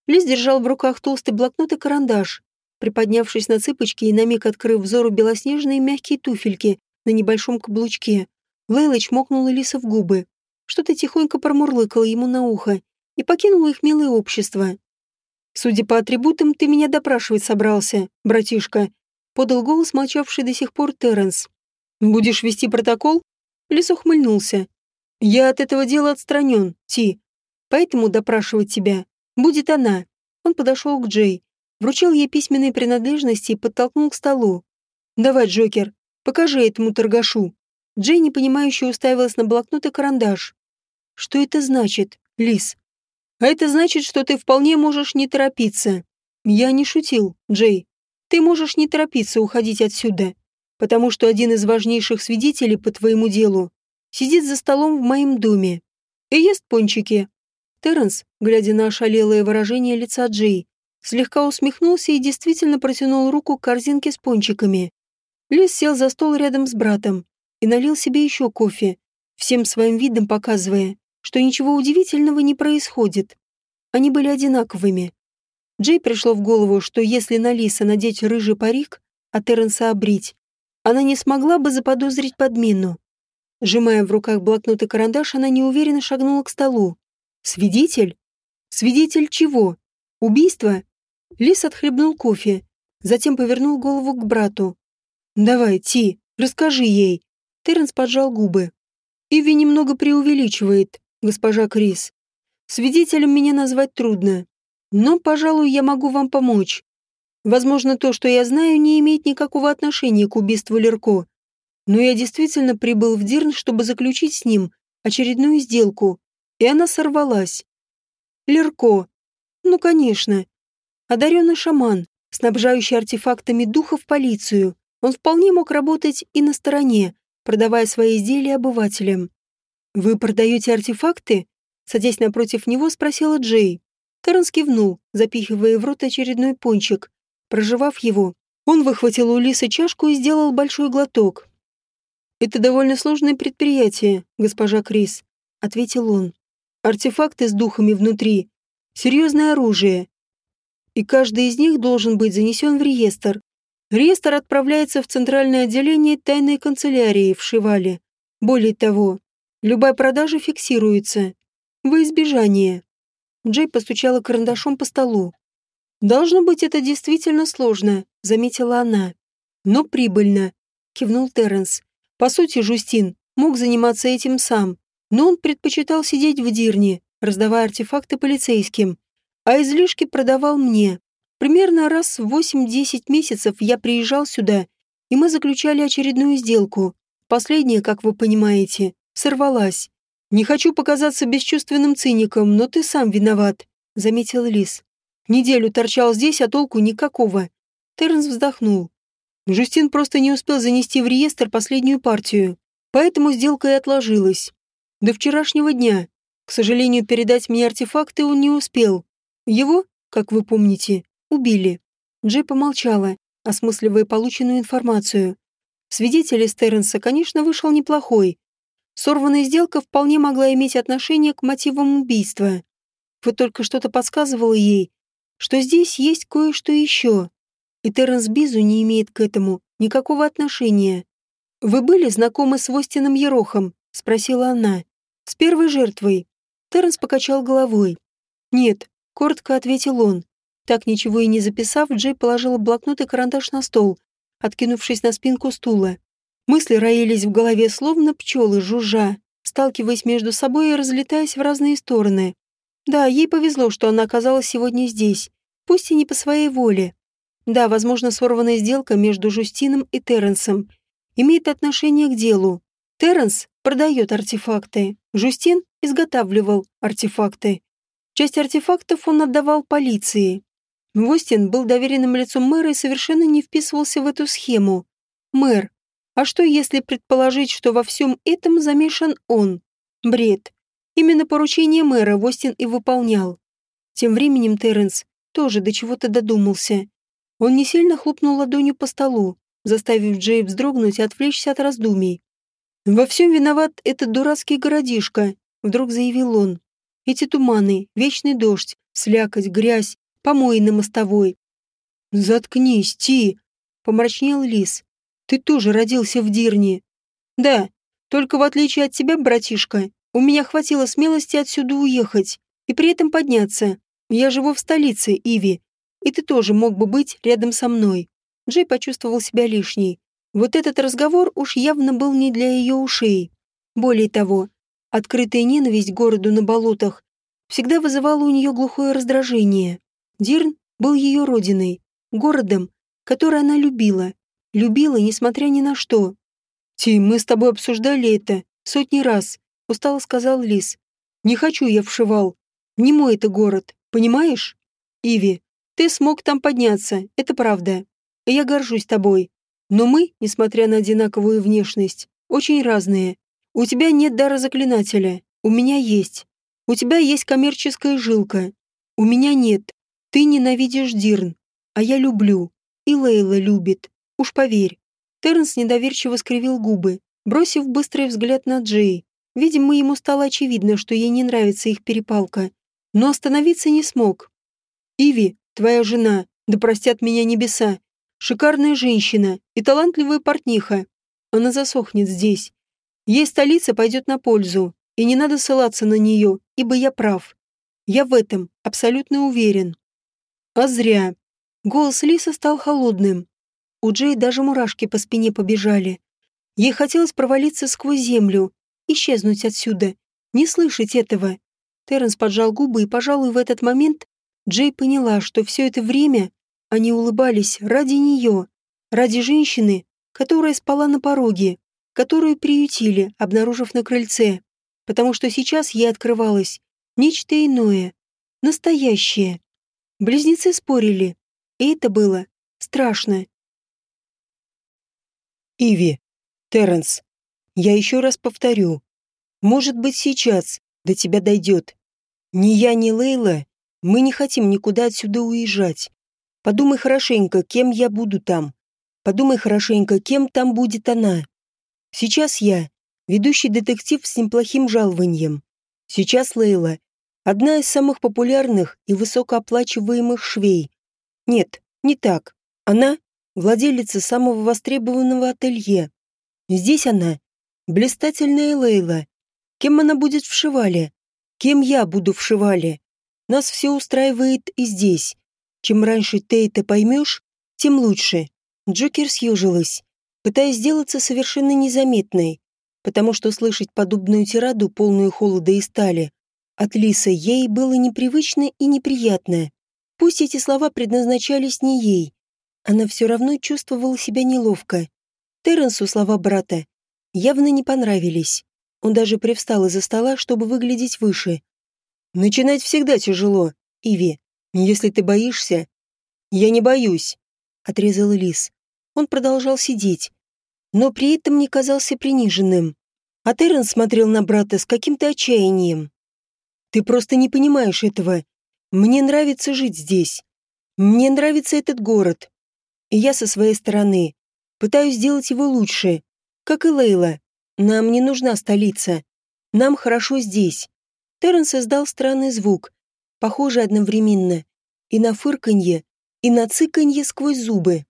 Лиз держал в руках толстый блокнот и карандаш. Приподнявшись на цыпочки и на миг открыв взору белоснежные мягкие туфельки на небольшом каблучке, Лейла чмокнула Лиса в губы. Что-то тихонько промурлыкала ему на ухо и покинула их милое общество. «Судя по атрибутам, ты меня допрашивать собрался, братишка», подал голос молчавший до сих пор Терренс. «Будешь вести протокол?» Лис ухмыльнулся. «Я от этого дела отстранен, Ти. Поэтому допрашивать тебя будет она». Он подошел к Джей, вручил ей письменные принадлежности и подтолкнул к столу. «Давай, Джокер, покажи этому торгашу». Джей непонимающе уставилась на блокнот и карандаш. «Что это значит, Лис?» «А это значит, что ты вполне можешь не торопиться». «Я не шутил, Джей. Ты можешь не торопиться уходить отсюда потому что один из важнейших свидетелей по твоему делу сидит за столом в моем доме и ест пончики». Терренс, глядя на ошалелое выражение лица Джей, слегка усмехнулся и действительно протянул руку к корзинке с пончиками. Лис сел за стол рядом с братом и налил себе еще кофе, всем своим видом показывая, что ничего удивительного не происходит. Они были одинаковыми. Джей пришло в голову, что если на Лиса надеть рыжий парик, а Терренса обрить, она не смогла бы заподозрить подмену. Сжимая в руках блокнот и карандаш, она неуверенно шагнула к столу. «Свидетель? Свидетель чего? Убийство?» Лис отхлебнул кофе, затем повернул голову к брату. «Давай, Ти, расскажи ей». Терренс поджал губы. «Иви немного преувеличивает, госпожа Крис. Свидетелем меня назвать трудно. Но, пожалуй, я могу вам помочь. Возможно, то, что я знаю, не имеет никакого отношения к убийству Лерко. Но я действительно прибыл в Дирн, чтобы заключить с ним очередную сделку, и она сорвалась. Лерко. Ну, конечно. Одаренный шаман, снабжающий артефактами духов полицию. Он вполне мог работать и на стороне, продавая свои изделия обывателям. «Вы продаете артефакты?» Садясь напротив него, спросила Джей. Терренс кивнул, запихивая в рот очередной пончик, Проживав его, он выхватил у Лисы чашку и сделал большой глоток. «Это довольно сложное предприятие, госпожа Крис», — ответил он. «Артефакты с духами внутри. Серьезное оружие. И каждый из них должен быть занесен в реестр. Реестр отправляется в центральное отделение тайной канцелярии в Шивале. Более того, любая продажа фиксируется. Во избежание». Джей постучала карандашом по столу. «Должно быть, это действительно сложно», — заметила она. «Но прибыльно», — кивнул Терренс. «По сути, Жустин мог заниматься этим сам, но он предпочитал сидеть в Дирне, раздавая артефакты полицейским, а излишки продавал мне. Примерно раз в 8-10 месяцев я приезжал сюда, и мы заключали очередную сделку. Последняя, как вы понимаете, сорвалась. Не хочу показаться бесчувственным циником, но ты сам виноват. — заметил Лис. «Неделю торчал здесь, а толку никакого». Терренс вздохнул. Жустин просто не успел занести в реестр последнюю партию, поэтому сделка и отложилась. До вчерашнего дня. К сожалению, передать мне артефакты он не успел. Его, как вы помните, убили. Джей помолчала, осмысливая полученную информацию. Свидетель из Терренса, конечно, вышел неплохой. Сорванная сделка вполне могла иметь отношение к мотивам убийства. Вот только что-то подсказывало ей, что здесь есть кое-что еще. И Терренс Бизу не имеет к этому никакого отношения. «Вы были знакомы с Востином Ерохом?» — спросила она. «С первой жертвой». Терренс покачал головой. «Нет», — коротко ответил он. Так ничего и не записав, Джей положила блокнот и карандаш на стол, откинувшись на спинку стула. Мысли роились в голове, словно пчелы, жужжа, сталкиваясь между собой и разлетаясь в разные стороны. Да, ей повезло, что она оказалась сегодня здесь, пусть и не по своей воле. Да, возможно, сорванная сделка между Жустином и Терренсом имеет отношение к делу. Терренс продает артефакты, Жустин изготавливал артефакты. Часть артефактов он отдавал полиции. Востин был доверенным лицом мэра и совершенно не вписывался в эту схему. Мэр. А что, если предположить, что во всем этом замешан он? Бред. Именно поручение мэра Востин и выполнял. Тем временем Терренс тоже до чего-то додумался. Он не сильно хлопнул ладонью по столу, заставив Джей вздрогнуть и отвлечься от раздумий. «Во всем виноват этот дурацкий городишко», — вдруг заявил он. «Эти туманы, вечный дождь, слякоть, грязь, помои на мостовой». «Заткнись, Ти!» — помрачнел Лис. «Ты тоже родился в Дирне». «Да, только в отличие от тебя, братишка, у меня хватило смелости отсюда уехать и при этом подняться. Я живу в столице, Иви, и ты тоже мог бы быть рядом со мной». Джей почувствовал себя лишней. Вот этот разговор уж явно был не для ее ушей. Более того, открытая ненависть к городу на болотах всегда вызывала у нее глухое раздражение. Дирн был ее родиной, городом, который она любила. Любила, несмотря ни на что. «Ти, мы с тобой обсуждали это сотни раз», — устало сказал Лис. «Не хочу я вшивал. Не мой это город, понимаешь? Иви, ты смог там подняться, это правда. И я горжусь тобой. Но мы, несмотря на одинаковую внешность, очень разные. У тебя нет дара заклинателя, у меня есть. У тебя есть коммерческая жилка. У меня нет. Ты ненавидишь Дирн, а я люблю. И Лейла любит. Уж поверь. Тернс недоверчиво скривил губы, бросив быстрый взгляд на Джей. Видимо, ему стало очевидно, что ей не нравится их перепалка. Но остановиться не смог. «Иви, твоя жена, да простят меня небеса, Шикарная женщина и талантливая портниха. Она засохнет здесь. Ей столица пойдет на пользу, и не надо ссылаться на нее, ибо я прав. Я в этом абсолютно уверен. А зря. Голос Лиса стал холодным. У Джей даже мурашки по спине побежали. Ей хотелось провалиться сквозь землю, исчезнуть отсюда, не слышать этого. Терренс поджал губы, и, пожалуй, в этот момент Джей поняла, что все это время они улыбались ради нее, ради женщины, которая спала на пороге, которую приютили, обнаружив на крыльце, потому что сейчас ей открывалось нечто иное, настоящее. Близнецы спорили, и это было страшно. Иви, Терренс, я еще раз повторю. Может быть, сейчас до тебя дойдет. Ни я, ни Лейла, мы не хотим никуда отсюда уезжать. Подумай хорошенько, кем я буду там. Подумай хорошенько, кем там будет она. Сейчас я ведущий детектив с неплохим жалованием. Сейчас Лейла одна из самых популярных и высокооплачиваемых швей. Нет, не так. Она владелица самого востребованного ателье. Здесь она блистательная Лейла. Кем она будет в Шивале? Кем я буду в Шивале? Нас все устраивает и здесь. Чем раньше ты это поймешь, тем лучше. Джокер съежилась, пытаясь сделаться совершенно незаметной, потому что слышать подобную тираду, полную холода и стали, от Лисы ей было непривычно и неприятно. Пусть эти слова предназначались не ей, она все равно чувствовала себя неловко. Терренсу слова брата явно не понравились. Он даже привстал из-за стола, чтобы выглядеть выше. «Начинать всегда тяжело», Иви, если ты боишься...» «Я не боюсь», — отрезал Лис. Он продолжал сидеть, но при этом не казался приниженным. А Террен смотрел на брата с каким-то отчаянием. «Ты просто не понимаешь этого. Мне нравится жить здесь. Мне нравится этот город. И я со своей стороны пытаюсь сделать его лучше, как и Лейла. Нам не нужна столица. Нам хорошо здесь». Терренс издал странный звук, похожий одновременно и на фырканье, и на цыканье сквозь зубы.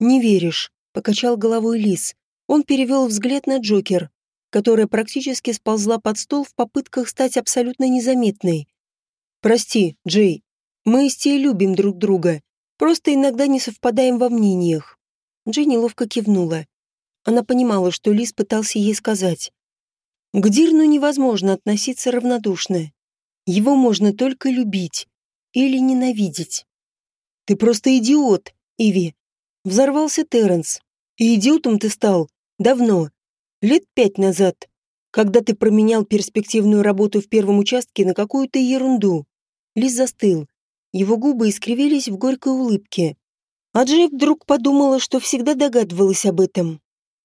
«Не веришь», — покачал головой Лис. Он перевел взгляд на Джокер которая практически сползла под стол в попытках стать абсолютно незаметной. «Прости, Джей, мы с Тей любим друг друга, просто иногда не совпадаем во мнениях». Джей неловко кивнула. Она понимала, что Лис пытался ей сказать. К Дирну невозможно относиться равнодушно. Его можно только любить или ненавидеть. «Ты просто идиот, Иви!» Взорвался Терренс. «И идиотом ты стал. Давно. Лет пять назад, когда ты променял перспективную работу в первом участке на какую-то ерунду. Лис застыл. Его губы искривились в горькой улыбке. А Джей вдруг подумала, что всегда догадывалась об этом.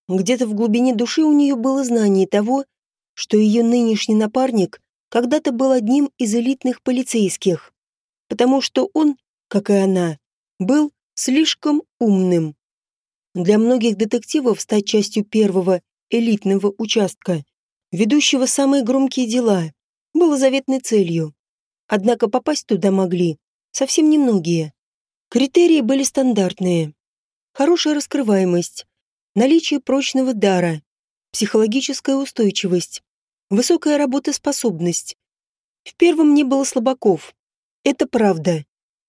Где-то в глубине души у нее было знание того, что ее нынешний напарник когда-то был одним из элитных полицейских, потому что он, как и она, был слишком умным. Для многих детективов стать частью первого элитного участка, ведущего самые громкие дела, было заветной целью. Однако попасть туда могли совсем немногие. Критерии были стандартные. Хорошая раскрываемость, наличие прочного дара, психологическая устойчивость, высокая работоспособность. В первом не было слабаков. Это правда.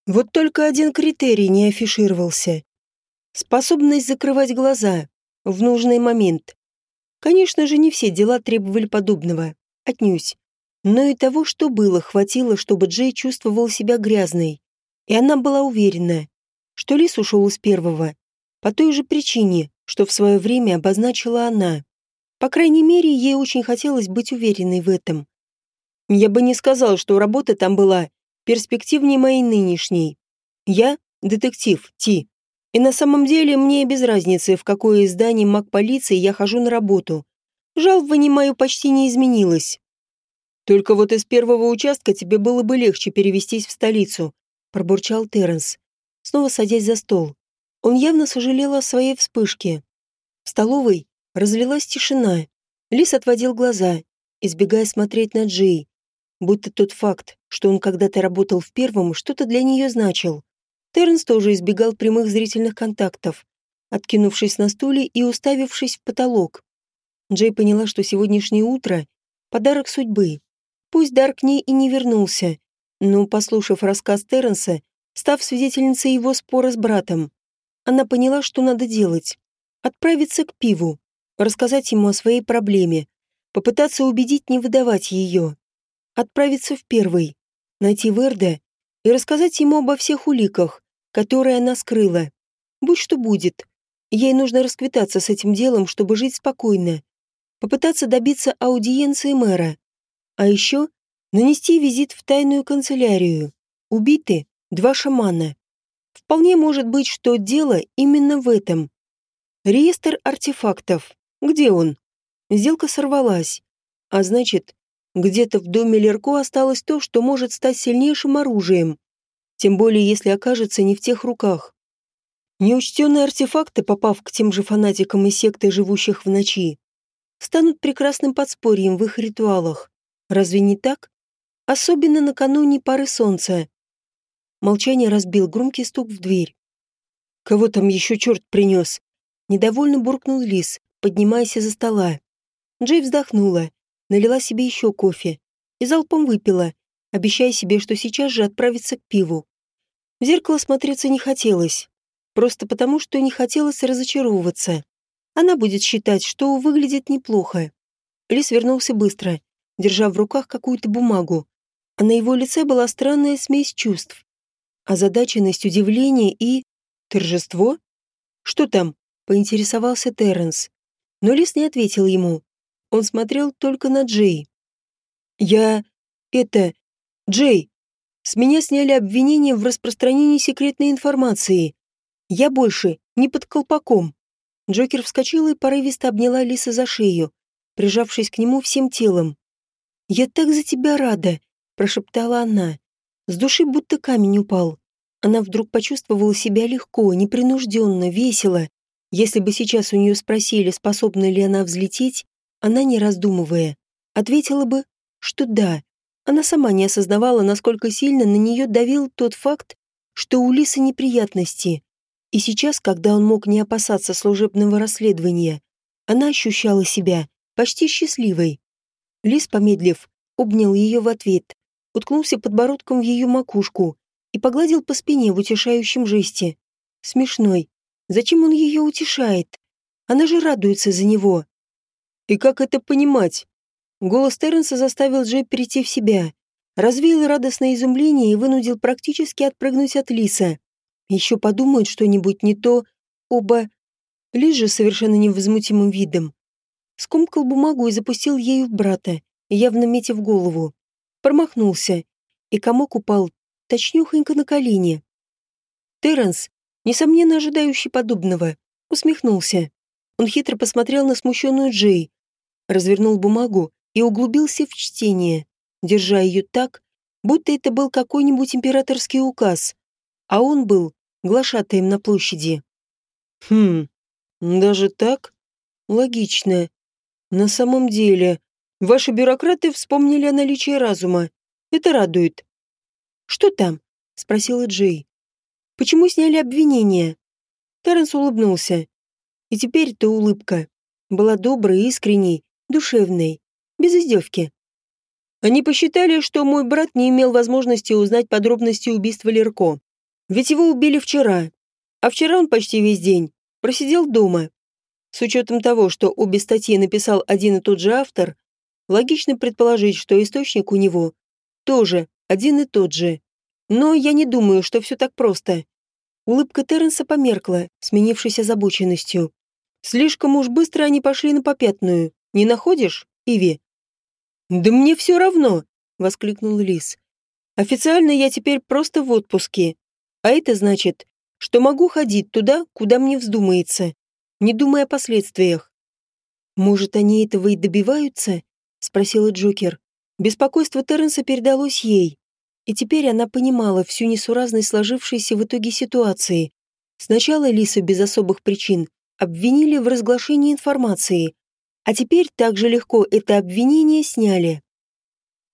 Вот только один критерий не афишировался. Способность закрывать глаза в нужный момент. Конечно же, не все дела требовали подобного. Отнюдь. Но и того, что было, хватило, чтобы Джей чувствовал себя грязной. И она была уверена, что Лис ушел из первого. По той же причине, что в свое время обозначила она. По крайней мере, ей очень хотелось быть уверенной в этом. Я бы не сказал, что работа там была перспективнее моей нынешней. Я — детектив, Ти. И на самом деле мне без разницы, в какое издание маг полиции я хожу на работу. Жалование мое почти не изменилось. Только вот из первого участка тебе было бы легче перевестись в столицу, пробурчал Терренс, снова садясь за стол. Он явно сожалел о своей вспышке. В столовой разлилась тишина. Лис отводил глаза, избегая смотреть на Джей, будто тот факт, что он когда-то работал в первом, что-то для нее значил. Тернс тоже избегал прямых зрительных контактов, откинувшись на стуле и уставившись в потолок. Джей поняла, что сегодняшнее утро — подарок судьбы. Пусть дар к ней и не вернулся, но, послушав рассказ Терренса, став свидетельницей его спора с братом, она поняла, что надо делать. Отправиться к пиву, рассказать ему о своей проблеме, попытаться убедить не выдавать ее. Отправиться в первый, найти Верда и рассказать ему обо всех уликах, которое она скрыла. Будь что будет. Ей нужно расквитаться с этим делом, чтобы жить спокойно. Попытаться добиться аудиенции мэра. А еще нанести визит в тайную канцелярию. Убиты два шамана. Вполне может быть, что дело именно в этом. Реестр артефактов. Где он? Сделка сорвалась. А значит, где-то в доме Лерко осталось то, что может стать сильнейшим оружием тем более если окажется не в тех руках. Неучтенные артефакты, попав к тем же фанатикам и секты, живущих в ночи, станут прекрасным подспорьем в их ритуалах. Разве не так? Особенно накануне пары солнца. Молчание разбил громкий стук в дверь. «Кого там еще черт принес?» Недовольно буркнул Лис, поднимаясь из-за стола. Джей вздохнула, налила себе еще кофе и залпом выпила, обещая себе, что сейчас же отправится к пиву. В зеркало смотреться не хотелось, просто потому, что не хотелось разочаровываться. Она будет считать, что выглядит неплохо. Лис вернулся быстро, держа в руках какую-то бумагу, а на его лице была странная смесь чувств. Озадаченность, удивление и... торжество? Что там? поинтересовался Терренс. Но Лис не ответил ему. Он смотрел только на Джей. «Я... это... Джей, С меня сняли обвинение в распространении секретной информации. Я больше не под колпаком. Джокер вскочила и порывисто обняла Лиса за шею, прижавшись к нему всем телом. «Я так за тебя рада!» – прошептала она. С души будто камень упал. Она вдруг почувствовала себя легко, непринужденно, весело. Если бы сейчас у нее спросили, способна ли она взлететь, она, не раздумывая, ответила бы, что да. Она сама не осознавала, насколько сильно на нее давил тот факт, что у Лисы неприятности. И сейчас, когда он мог не опасаться служебного расследования, она ощущала себя почти счастливой. Лис, помедлив, обнял ее в ответ, уткнулся подбородком в ее макушку и погладил по спине в утешающем жесте. Смешной. Зачем он ее утешает? Она же радуется за него. И как это понимать? Голос Терренса заставил Джей перейти в себя, развеял радостное изумление и вынудил практически отпрыгнуть от Лиса. Еще подумают что-нибудь не то, оба... Лис же совершенно невозмутимым видом. Скомкал бумагу и запустил ею в брата, явно метя в голову. Промахнулся, и комок упал точнёхонько на колени. Терренс, несомненно ожидающий подобного, усмехнулся. Он хитро посмотрел на смущенную Джей, развернул бумагу и углубился в чтение, держа ее так, будто это был какой-нибудь императорский указ, а он был глашатаем на площади. Хм, даже так? Логично. На самом деле, ваши бюрократы вспомнили о наличии разума. Это радует. Что там? Спросила Джей. Почему сняли обвинение? Терренс улыбнулся. И теперь эта улыбка была доброй, искренней, душевной без издевки. Они посчитали, что мой брат не имел возможности узнать подробности убийства Лерко. Ведь его убили вчера. А вчера он почти весь день просидел дома. С учетом того, что обе статьи написал один и тот же автор, логично предположить, что источник у него тоже один и тот же. Но я не думаю, что все так просто. Улыбка Терренса померкла, сменившись озабоченностью. Слишком уж быстро они пошли на попятную. Не находишь, Иви? «Да мне все равно!» — воскликнул Лис. «Официально я теперь просто в отпуске. А это значит, что могу ходить туда, куда мне вздумается, не думая о последствиях». «Может, они этого и добиваются?» — спросила Джокер. Беспокойство Терренса передалось ей. И теперь она понимала всю несуразность сложившейся в итоге ситуации. Сначала Лису без особых причин обвинили в разглашении информации, а теперь так же легко это обвинение сняли.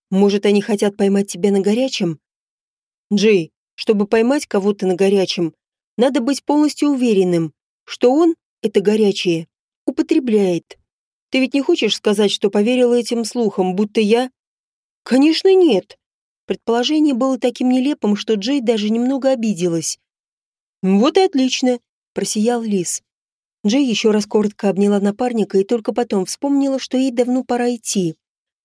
Может, они хотят поймать тебя на горячем? Джей, чтобы поймать кого-то на горячем, надо быть полностью уверенным, что он, это горячее, употребляет. Ты ведь не хочешь сказать, что поверила этим слухам, будто я... Конечно, нет. Предположение было таким нелепым, что Джей даже немного обиделась. Вот и отлично, просиял Лис. Джей еще раз коротко обняла напарника и только потом вспомнила, что ей давно пора идти.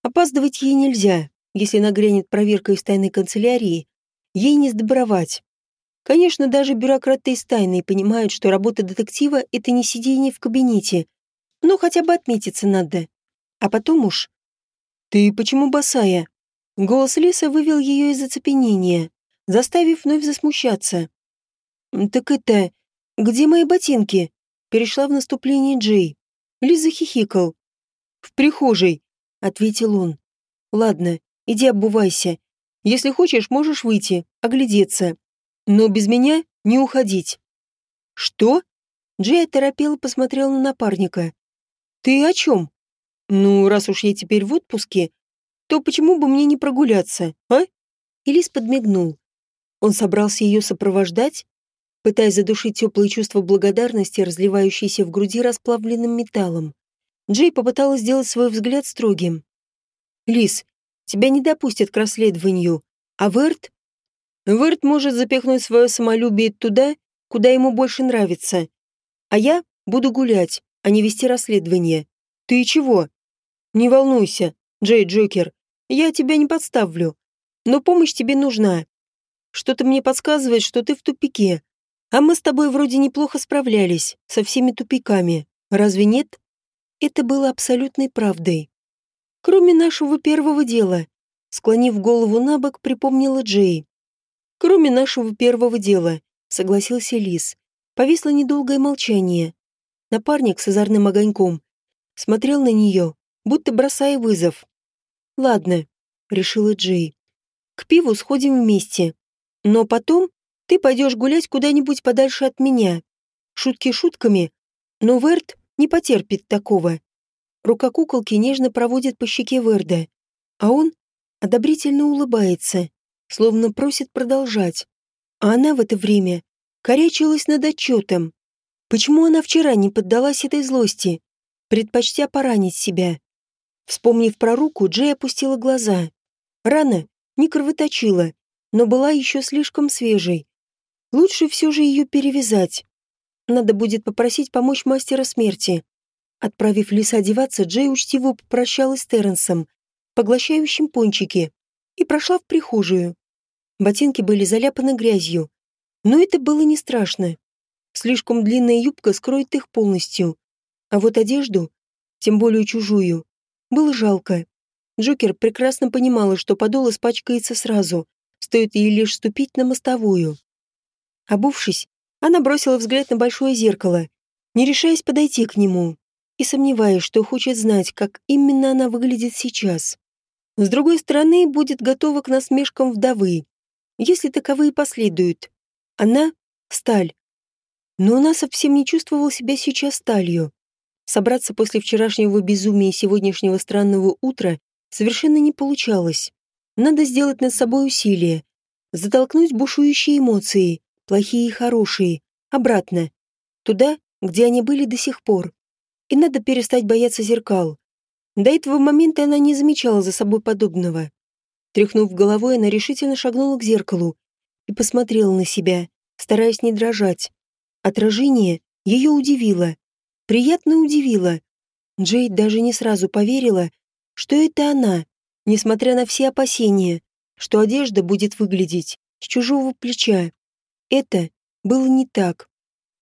Опаздывать ей нельзя, если нагрянет проверка из тайной канцелярии. Ей не сдобровать. Конечно, даже бюрократы из тайной понимают, что работа детектива — это не сидение в кабинете. Но хотя бы отметиться надо. А потом уж... «Ты почему босая?» Голос Лиса вывел ее из оцепенения, заставив вновь засмущаться. «Так это... Где мои ботинки?» перешла в наступление Джей. Лиза хихикал. «В прихожей», — ответил он. «Ладно, иди обувайся. Если хочешь, можешь выйти, оглядеться. Но без меня не уходить». «Что?» Джей оторопел и посмотрел на напарника. «Ты о чем?» «Ну, раз уж я теперь в отпуске, то почему бы мне не прогуляться, а?» Элис подмигнул. Он собрался ее сопровождать? пытаясь задушить теплые чувства благодарности, разливающиеся в груди расплавленным металлом. Джей попыталась сделать свой взгляд строгим. «Лис, тебя не допустят к расследованию, а Верт...» «Верт может запихнуть свое самолюбие туда, куда ему больше нравится. А я буду гулять, а не вести расследование. Ты чего?» «Не волнуйся, Джей Джокер, я тебя не подставлю. Но помощь тебе нужна. Что-то мне подсказывает, что ты в тупике. А мы с тобой вроде неплохо справлялись со всеми тупиками. Разве нет? Это было абсолютной правдой. Кроме нашего первого дела. Склонив голову на бок, припомнила Джей. Кроме нашего первого дела, согласился Лис. Повисло недолгое молчание. Напарник с озорным огоньком смотрел на нее, будто бросая вызов. «Ладно», — решила Джей. «К пиву сходим вместе. Но потом ты пойдешь гулять куда-нибудь подальше от меня. Шутки шутками, но Верт не потерпит такого». Рука куколки нежно проводит по щеке Верда, а он одобрительно улыбается, словно просит продолжать. А она в это время корячилась над отчетом. Почему она вчера не поддалась этой злости, предпочтя поранить себя? Вспомнив про руку, Джей опустила глаза. Рана не кровоточила, но была еще слишком свежей. Лучше все же ее перевязать. Надо будет попросить помочь мастера смерти. Отправив Лиса одеваться, Джей учтиво попрощалась с Терренсом, поглощающим пончики, и прошла в прихожую. Ботинки были заляпаны грязью, но это было не страшно. Слишком длинная юбка скроет их полностью, а вот одежду, тем более чужую, было жалко. Джокер прекрасно понимала, что подол испачкается сразу, стоит ей лишь ступить на мостовую. Обувшись, она бросила взгляд на большое зеркало, не решаясь подойти к нему, и сомневаясь, что хочет знать, как именно она выглядит сейчас. С другой стороны, будет готова к насмешкам вдовы, если таковые последуют. Она — сталь. Но она совсем не чувствовала себя сейчас сталью. Собраться после вчерашнего безумия и сегодняшнего странного утра совершенно не получалось. Надо сделать над собой усилие, затолкнуть бушующие эмоции, плохие и хорошие, обратно, туда, где они были до сих пор. И надо перестать бояться зеркал. До этого момента она не замечала за собой подобного. Тряхнув головой, она решительно шагнула к зеркалу и посмотрела на себя, стараясь не дрожать. Отражение ее удивило приятно удивило. Джейд даже не сразу поверила, что это она, несмотря на все опасения, что одежда будет выглядеть с чужого плеча. Это было не так.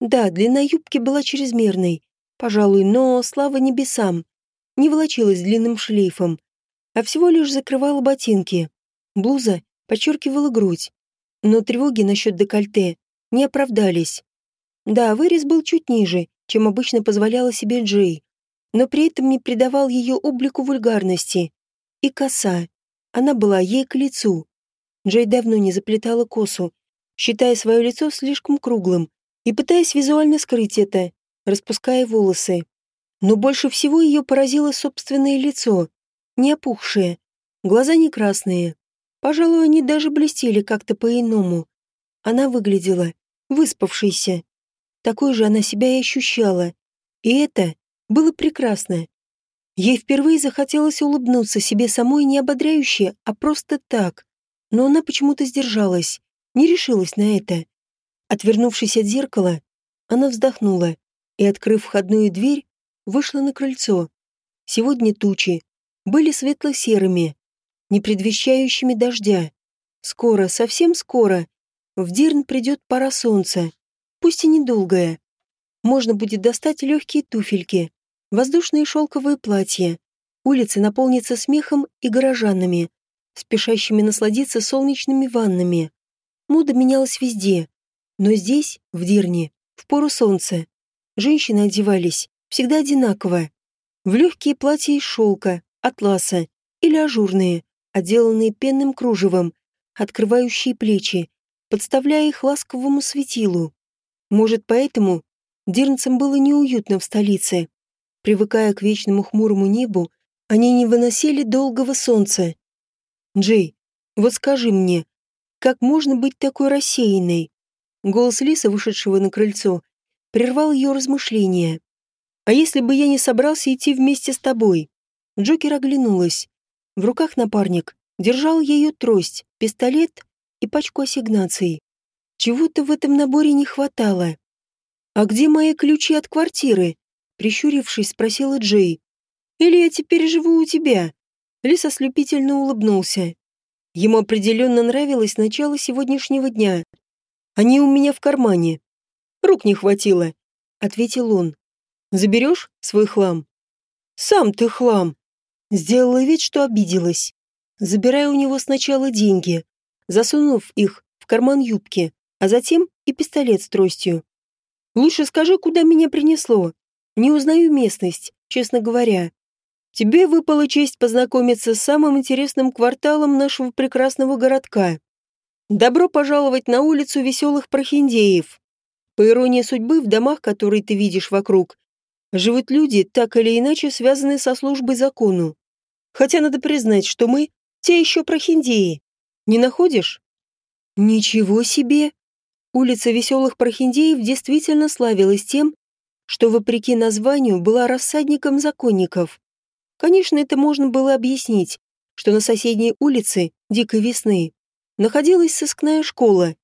Да, длина юбки была чрезмерной, пожалуй, но, слава небесам, не волочилась длинным шлейфом, а всего лишь закрывала ботинки. Блуза подчеркивала грудь, но тревоги насчет декольте не оправдались. Да, вырез был чуть ниже, чем обычно позволяла себе Джей, но при этом не придавал ее облику вульгарности. И коса. Она была ей к лицу. Джей давно не заплетала косу, считая свое лицо слишком круглым и пытаясь визуально скрыть это, распуская волосы. Но больше всего ее поразило собственное лицо, не опухшее, глаза не красные. Пожалуй, они даже блестели как-то по-иному. Она выглядела выспавшейся. Такой же она себя и ощущала. И это было прекрасно. Ей впервые захотелось улыбнуться себе самой не ободряюще, а просто так. Но она почему-то сдержалась, не решилась на это. Отвернувшись от зеркала, она вздохнула и, открыв входную дверь, вышла на крыльцо. Сегодня тучи были светло-серыми, не предвещающими дождя. Скоро, совсем скоро, в Дирн придет пора солнца, пусть и недолгое. Можно будет достать легкие туфельки, воздушные шелковые платья. Улицы наполнятся смехом и горожанами, спешащими насладиться солнечными ваннами. Мода менялась везде, но здесь, в Дирне, в пору солнца, женщины одевались всегда одинаково. В легкие платья из шелка, атласа или ажурные, отделанные пенным кружевом, открывающие плечи, подставляя их ласковому светилу. Может, поэтому дирнцам было неуютно в столице. Привыкая к вечному хмурому небу, они не выносили долгого солнца. «Джей, вот скажи мне, как можно быть такой рассеянной?» Голос Лиса, вышедшего на крыльцо, прервал ее размышления. «А если бы я не собрался идти вместе с тобой?» Джокер оглянулась. В руках напарник держал ее трость, пистолет и пачку ассигнаций. Чего-то в этом наборе не хватало. «А где мои ключи от квартиры?» Прищурившись, спросила Джей. «Или я теперь живу у тебя?» Лис ослепительно улыбнулся. Ему определенно нравилось начало сегодняшнего дня. «Они у меня в кармане». «Рук не хватило», — ответил он. «Заберешь свой хлам?» «Сам ты хлам!» Сделала вид, что обиделась. Забирая у него сначала деньги, засунув их в карман юбки, а затем и пистолет с тростью. «Лучше скажи, куда меня принесло. Не узнаю местность, честно говоря. Тебе выпала честь познакомиться с самым интересным кварталом нашего прекрасного городка. Добро пожаловать на улицу веселых прохиндеев. По иронии судьбы, в домах, которые ты видишь вокруг, живут люди, так или иначе связанные со службой закону. Хотя надо признать, что мы те еще прохиндеи. Не находишь? Ничего себе! Улица веселых прохиндеев действительно славилась тем, что, вопреки названию, была рассадником законников. Конечно, это можно было объяснить, что на соседней улице, Дикой Весны, находилась сыскная школа.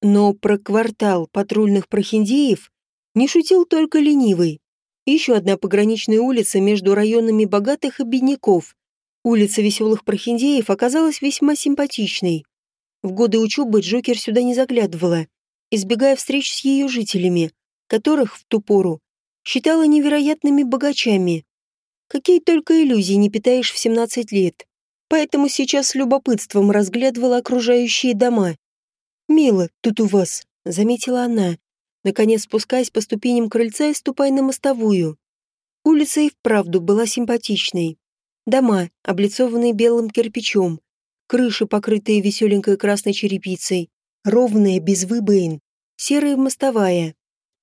Но про квартал патрульных прохиндеев не шутил только ленивый. Еще одна пограничная улица между районами богатых и бедняков. Улица веселых прохиндеев оказалась весьма симпатичной. В годы учебы Джокер сюда не заглядывала, избегая встреч с ее жителями, которых в ту пору считала невероятными богачами. Какие только иллюзии не питаешь в 17 лет. Поэтому сейчас с любопытством разглядывала окружающие дома. «Мило тут у вас», — заметила она, наконец спускаясь по ступеням крыльца и ступая на мостовую. Улица и вправду была симпатичной. Дома, облицованные белым кирпичом, крыши, покрытые веселенькой красной черепицей, ровная, без выбоин, серая мостовая.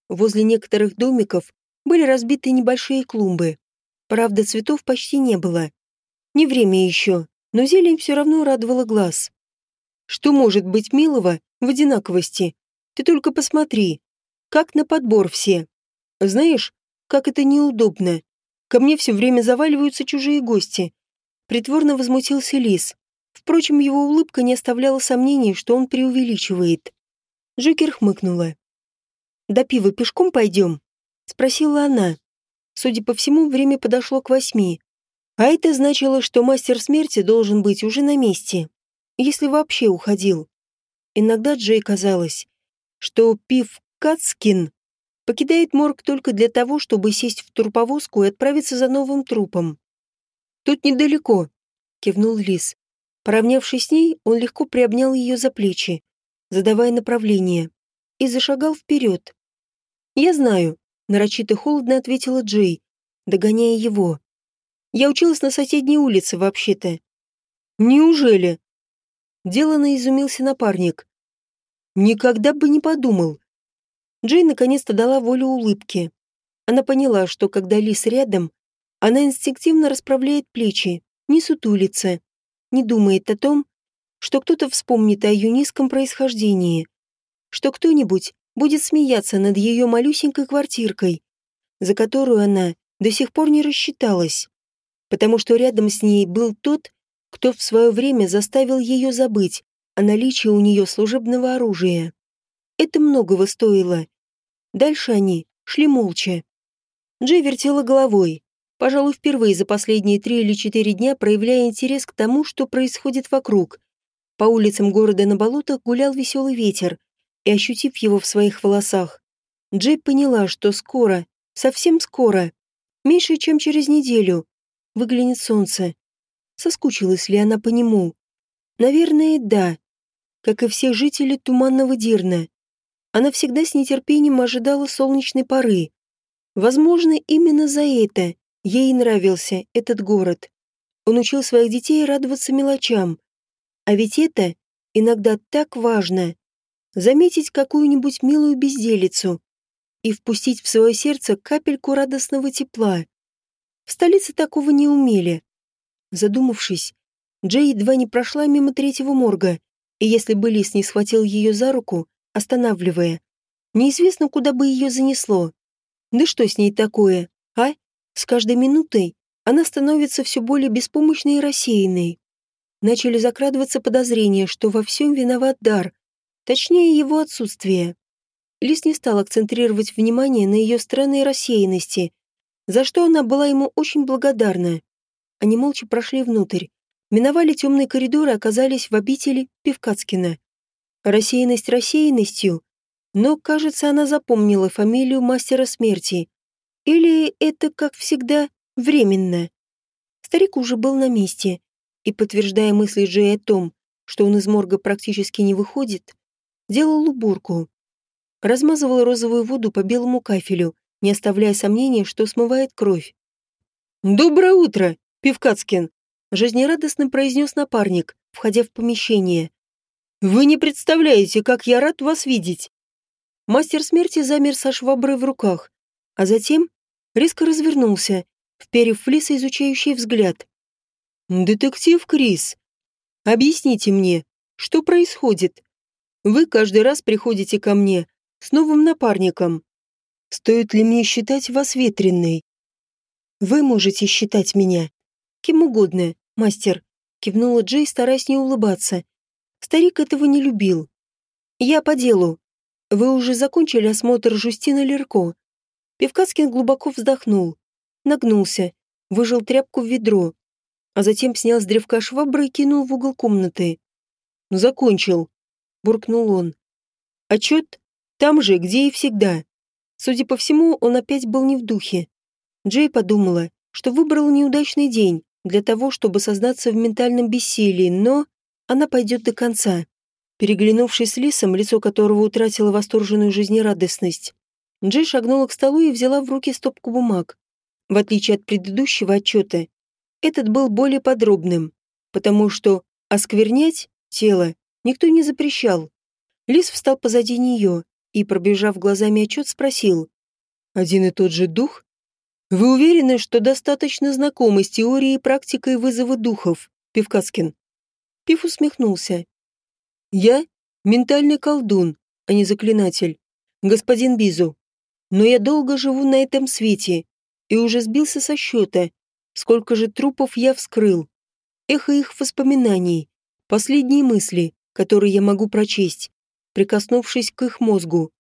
Возле некоторых домиков были разбиты небольшие клумбы. Правда, цветов почти не было. Не время еще, но зелень все равно радовала глаз. Что может быть милого в одинаковости? Ты только посмотри, как на подбор все. Знаешь, как это неудобно. Ко мне все время заваливаются чужие гости. Притворно возмутился Лис. Впрочем, его улыбка не оставляла сомнений, что он преувеличивает. Джокер хмыкнула. «До пива пешком пойдем?» — спросила она. Судя по всему, время подошло к восьми. А это значило, что мастер смерти должен быть уже на месте, если вообще уходил. Иногда Джей казалось, что пив Кацкин покидает морг только для того, чтобы сесть в турповозку и отправиться за новым трупом. «Тут недалеко», — кивнул Лис. Поравнявшись с ней, он легко приобнял ее за плечи, задавая направление, и зашагал вперед. «Я знаю», — нарочито холодно ответила Джей, догоняя его. «Я училась на соседней улице, вообще-то». «Неужели?» Делано изумился напарник. «Никогда бы не подумал, Джей наконец-то дала волю улыбке. Она поняла, что когда Лис рядом, она инстинктивно расправляет плечи, не сутулится, не думает о том, что кто-то вспомнит о ее низком происхождении, что кто-нибудь будет смеяться над ее малюсенькой квартиркой, за которую она до сих пор не рассчиталась, потому что рядом с ней был тот, кто в свое время заставил ее забыть о наличии у нее служебного оружия. Это многого стоило. Дальше они шли молча. Джей вертела головой, пожалуй, впервые за последние три или четыре дня проявляя интерес к тому, что происходит вокруг. По улицам города на болотах гулял веселый ветер, и, ощутив его в своих волосах, Джей поняла, что скоро, совсем скоро, меньше, чем через неделю, выглянет солнце. Соскучилась ли она по нему? Наверное, да, как и все жители Туманного Дирна. Она всегда с нетерпением ожидала солнечной поры. Возможно, именно за это ей нравился этот город. Он учил своих детей радоваться мелочам. А ведь это иногда так важно. Заметить какую-нибудь милую безделицу и впустить в свое сердце капельку радостного тепла. В столице такого не умели. Задумавшись, Джей едва не прошла мимо третьего морга, и если бы Лис не схватил ее за руку, останавливая. Неизвестно, куда бы ее занесло. Да что с ней такое, а? С каждой минутой она становится все более беспомощной и рассеянной. Начали закрадываться подозрения, что во всем виноват дар, точнее его отсутствие. Лис не стал акцентрировать внимание на ее странной рассеянности, за что она была ему очень благодарна. Они молча прошли внутрь, миновали темные коридоры и оказались в обители Певкацкина. Рассеянность рассеянностью, но, кажется, она запомнила фамилию мастера смерти. Или это, как всегда, временно. Старик уже был на месте, и, подтверждая мысли Джей о том, что он из морга практически не выходит, делал уборку. Размазывал розовую воду по белому кафелю, не оставляя сомнения, что смывает кровь. «Доброе утро, Пивкацкин!» — жизнерадостно произнес напарник, входя в помещение. «Вы не представляете, как я рад вас видеть!» Мастер смерти замер со шваброй в руках, а затем резко развернулся, вперев в лиса изучающий взгляд. «Детектив Крис, объясните мне, что происходит? Вы каждый раз приходите ко мне с новым напарником. Стоит ли мне считать вас ветренной?» «Вы можете считать меня кем угодно, мастер», — кивнула Джей, стараясь не улыбаться. Старик этого не любил. «Я по делу. Вы уже закончили осмотр Жустина Лерко?» Певкацкин глубоко вздохнул, нагнулся, выжил тряпку в ведро, а затем снял с древка швабры и кинул в угол комнаты. «Закончил», — буркнул он. «Отчет там же, где и всегда». Судя по всему, он опять был не в духе. Джей подумала, что выбрал неудачный день для того, чтобы создаться в ментальном бессилии, но она пойдет до конца. Переглянувшись с Лисом, лицо которого утратило восторженную жизнерадостность, Джей шагнула к столу и взяла в руки стопку бумаг. В отличие от предыдущего отчета, этот был более подробным, потому что осквернять тело никто не запрещал. Лис встал позади нее и, пробежав глазами отчет, спросил. «Один и тот же дух? Вы уверены, что достаточно знакомы с теорией и практикой вызова духов, Пивкаскин?» Пив усмехнулся. «Я ментальный колдун, а не заклинатель, господин Бизу. Но я долго живу на этом свете и уже сбился со счета, сколько же трупов я вскрыл. Эхо их воспоминаний, последние мысли, которые я могу прочесть, прикоснувшись к их мозгу.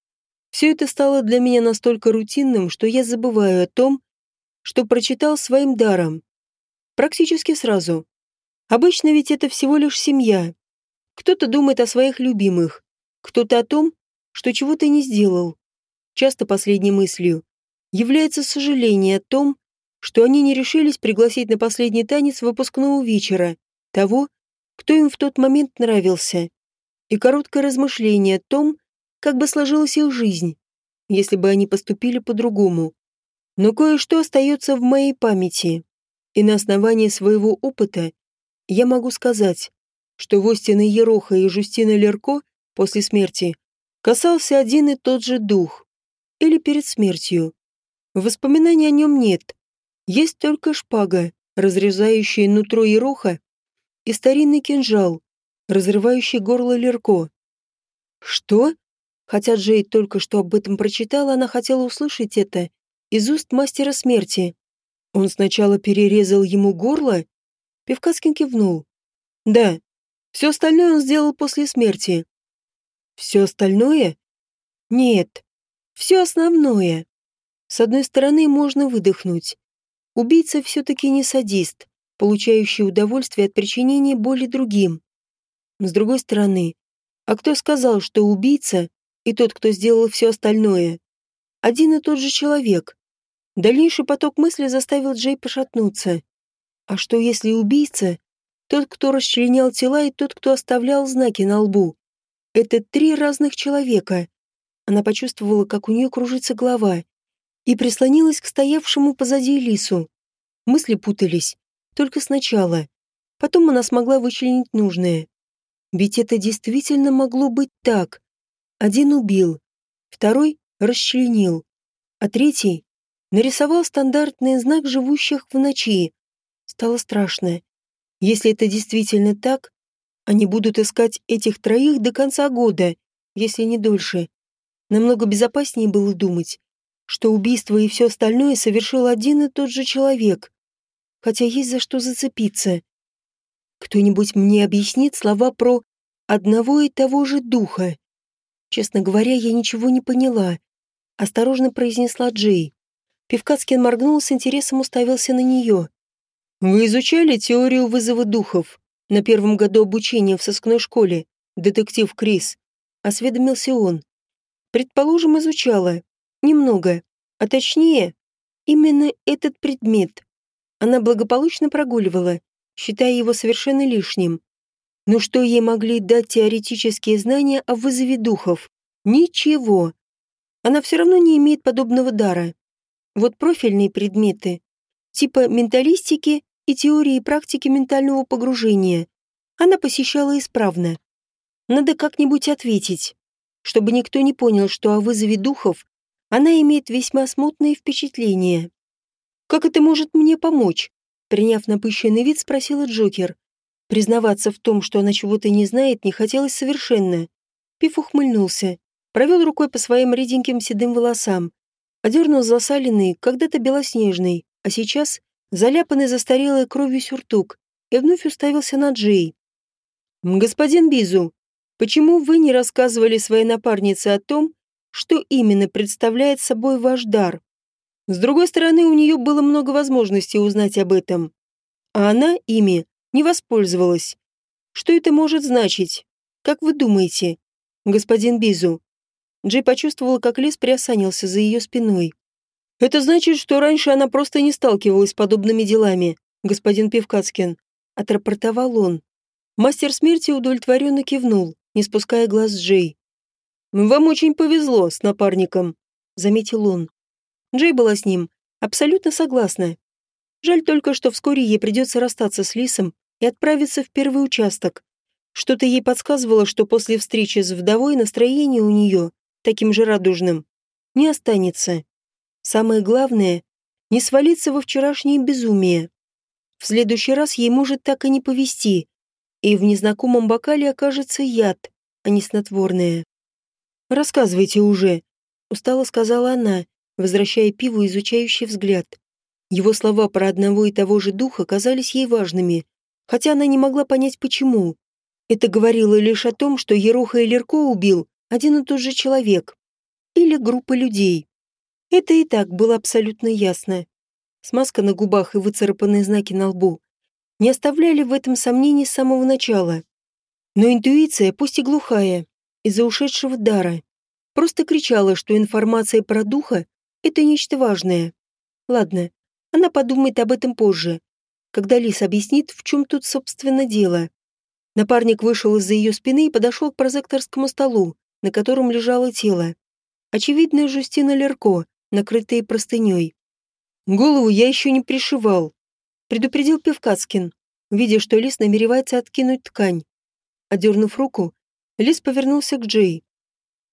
Все это стало для меня настолько рутинным, что я забываю о том, что прочитал своим даром. Практически сразу. Обычно ведь это всего лишь семья. Кто-то думает о своих любимых, кто-то о том, что чего-то не сделал. Часто последней мыслью является сожаление о том, что они не решились пригласить на последний танец выпускного вечера того, кто им в тот момент нравился, и короткое размышление о том, как бы сложилась их жизнь, если бы они поступили по-другому. Но кое-что остается в моей памяти, и на основании своего опыта я могу сказать, что Востина Ероха и Жустина Лерко после смерти касался один и тот же дух, или перед смертью. Воспоминаний о нем нет, есть только шпага, разрезающая нутро Ероха, и старинный кинжал, разрывающий горло Лерко. Что? Хотя Джей только что об этом прочитала, она хотела услышать это из уст мастера смерти. Он сначала перерезал ему горло? Певкаскин кивнул. Да, все остальное он сделал после смерти. Все остальное? Нет, все основное. С одной стороны, можно выдохнуть. Убийца все-таки не садист, получающий удовольствие от причинения боли другим. С другой стороны, а кто сказал, что убийца и тот, кто сделал все остальное, один и тот же человек? Дальнейший поток мысли заставил Джей пошатнуться. А что если убийца — тот, кто расчленял тела, и тот, кто оставлял знаки на лбу? Это три разных человека. Она почувствовала, как у нее кружится голова, и прислонилась к стоявшему позади лису. Мысли путались. Только сначала. Потом она смогла вычленить нужное. Ведь это действительно могло быть так. Один убил, второй расчленил, а третий нарисовал стандартный знак живущих в ночи. Стало страшно. Если это действительно так, они будут искать этих троих до конца года, если не дольше. Намного безопаснее было думать, что убийство и все остальное совершил один и тот же человек. Хотя есть за что зацепиться. Кто-нибудь мне объяснит слова про одного и того же духа? Честно говоря, я ничего не поняла. Осторожно произнесла Джей. Певкацкин моргнул с интересом уставился на нее. «Вы изучали теорию вызова духов на первом году обучения в сыскной школе, детектив Крис?» Осведомился он. «Предположим, изучала. Немного. А точнее, именно этот предмет. Она благополучно прогуливала, считая его совершенно лишним. Но что ей могли дать теоретические знания о вызове духов? Ничего. Она все равно не имеет подобного дара. Вот профильные предметы, типа менталистики и теории и практики ментального погружения, она посещала исправно. Надо как-нибудь ответить, чтобы никто не понял, что о вызове духов она имеет весьма смутные впечатления. «Как это может мне помочь?» Приняв напыщенный вид, спросила Джокер. Признаваться в том, что она чего-то не знает, не хотелось совершенно. Пиф ухмыльнулся, провел рукой по своим реденьким седым волосам, одернул засаленный, когда-то белоснежный, а сейчас заляпанный застарелой кровью сюртук, и вновь уставился на Джей. «Господин Бизу, почему вы не рассказывали своей напарнице о том, что именно представляет собой ваш дар?» С другой стороны, у нее было много возможностей узнать об этом. А она ими не воспользовалась. Что это может значить? Как вы думаете, господин Бизу? Джей почувствовала, как лес приосанился за ее спиной. Это значит, что раньше она просто не сталкивалась с подобными делами, господин Певкацкин. Отрапортовал он. Мастер смерти удовлетворенно кивнул, не спуская глаз Джей. «Вам очень повезло с напарником», — заметил он. Джей была с ним абсолютно согласна. Жаль только, что вскоре ей придется расстаться с Лисом и отправиться в первый участок. Что-то ей подсказывало, что после встречи с вдовой настроение у нее, таким же радужным, не останется. Самое главное — не свалиться во вчерашнее безумие. В следующий раз ей может так и не повезти, и в незнакомом бокале окажется яд, а не снотворное. «Рассказывайте уже», — устало сказала она, возвращая пиву изучающий взгляд. Его слова про одного и того же духа казались ей важными, хотя она не могла понять почему. Это говорило лишь о том, что Ероха и Лерко убил один и тот же человек. Или группа людей. Это и так было абсолютно ясно. Смазка на губах и выцарапанные знаки на лбу не оставляли в этом сомнений с самого начала. Но интуиция, пусть и глухая, из-за ушедшего дара, просто кричала, что информация про духа это нечто важное. Ладно, она подумает об этом позже, когда Лис объяснит, в чем тут, собственно, дело. Напарник вышел из-за ее спины и подошел к прозекторскому столу, на котором лежало тело. Очевидно, Жустина Лерко, накрытая простыней. Голову я еще не пришивал. Предупредил Певкацкин, видя, что Лис намеревается откинуть ткань. Одернув руку, Лис повернулся к Джей.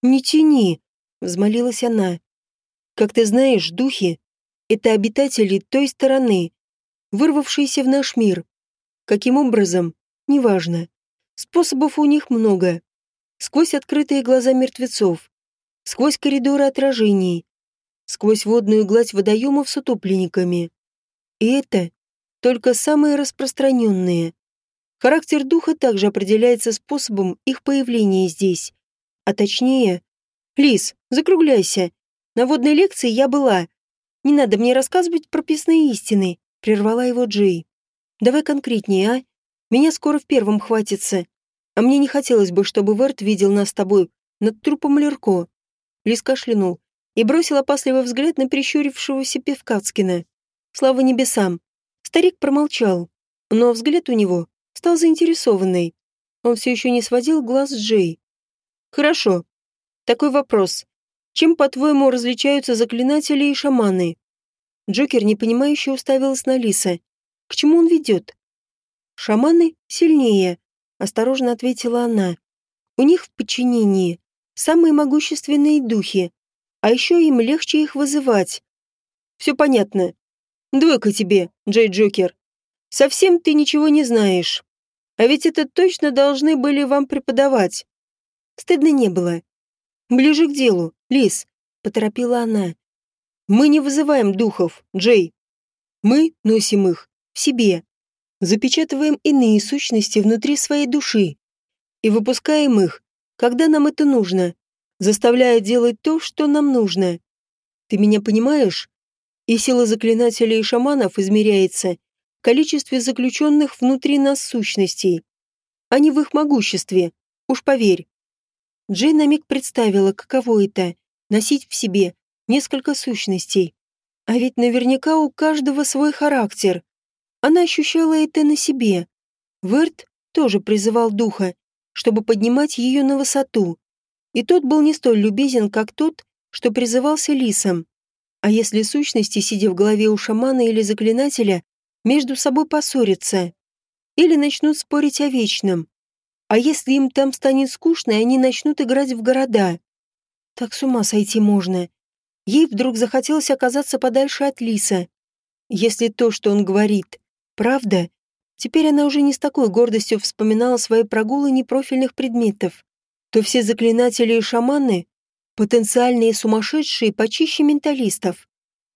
«Не тяни!» — взмолилась она. Как ты знаешь, духи — это обитатели той стороны, вырвавшиеся в наш мир. Каким образом? Неважно. Способов у них много. Сквозь открытые глаза мертвецов, сквозь коридоры отражений, сквозь водную гладь водоемов с утопленниками. И это только самые распространенные. Характер духа также определяется способом их появления здесь. А точнее... Лис, закругляйся. На водной лекции я была. Не надо мне рассказывать прописные истины, прервала его Джей. Давай конкретнее, а? Меня скоро в первом хватится. А мне не хотелось бы, чтобы Верт видел нас с тобой над трупом Лерко. Лис кашлянул и бросил опасливый взгляд на прищурившегося Певкацкина. Слава небесам. Старик промолчал, но взгляд у него стал заинтересованный. Он все еще не сводил глаз Джей. «Хорошо. Такой вопрос. Чем, по-твоему, различаются заклинатели и шаманы? Джокер непонимающе уставилась на Лиса. К чему он ведет? Шаманы сильнее, осторожно ответила она. У них в подчинении самые могущественные духи, а еще им легче их вызывать. Все понятно. Двойка тебе, Джей Джокер. Совсем ты ничего не знаешь. А ведь это точно должны были вам преподавать. Стыдно не было. Ближе к делу. Лис, поторопила она. Мы не вызываем духов, Джей. Мы носим их в себе. Запечатываем иные сущности внутри своей души и выпускаем их, когда нам это нужно, заставляя делать то, что нам нужно. Ты меня понимаешь? И сила заклинателей и шаманов измеряется в количестве заключенных внутри нас сущностей, а не в их могуществе, уж поверь. Джей на миг представила, каково это — носить в себе несколько сущностей. А ведь наверняка у каждого свой характер. Она ощущала это на себе. Верт тоже призывал духа, чтобы поднимать ее на высоту. И тот был не столь любезен, как тот, что призывался лисом. А если сущности, сидя в голове у шамана или заклинателя, между собой поссорятся? Или начнут спорить о вечном? А если им там станет скучно, и они начнут играть в города? Так с ума сойти можно. Ей вдруг захотелось оказаться подальше от лиса. Если то, что он говорит, правда, теперь она уже не с такой гордостью вспоминала свои прогулы непрофильных предметов, то все заклинатели и шаманы — потенциальные сумасшедшие почище менталистов.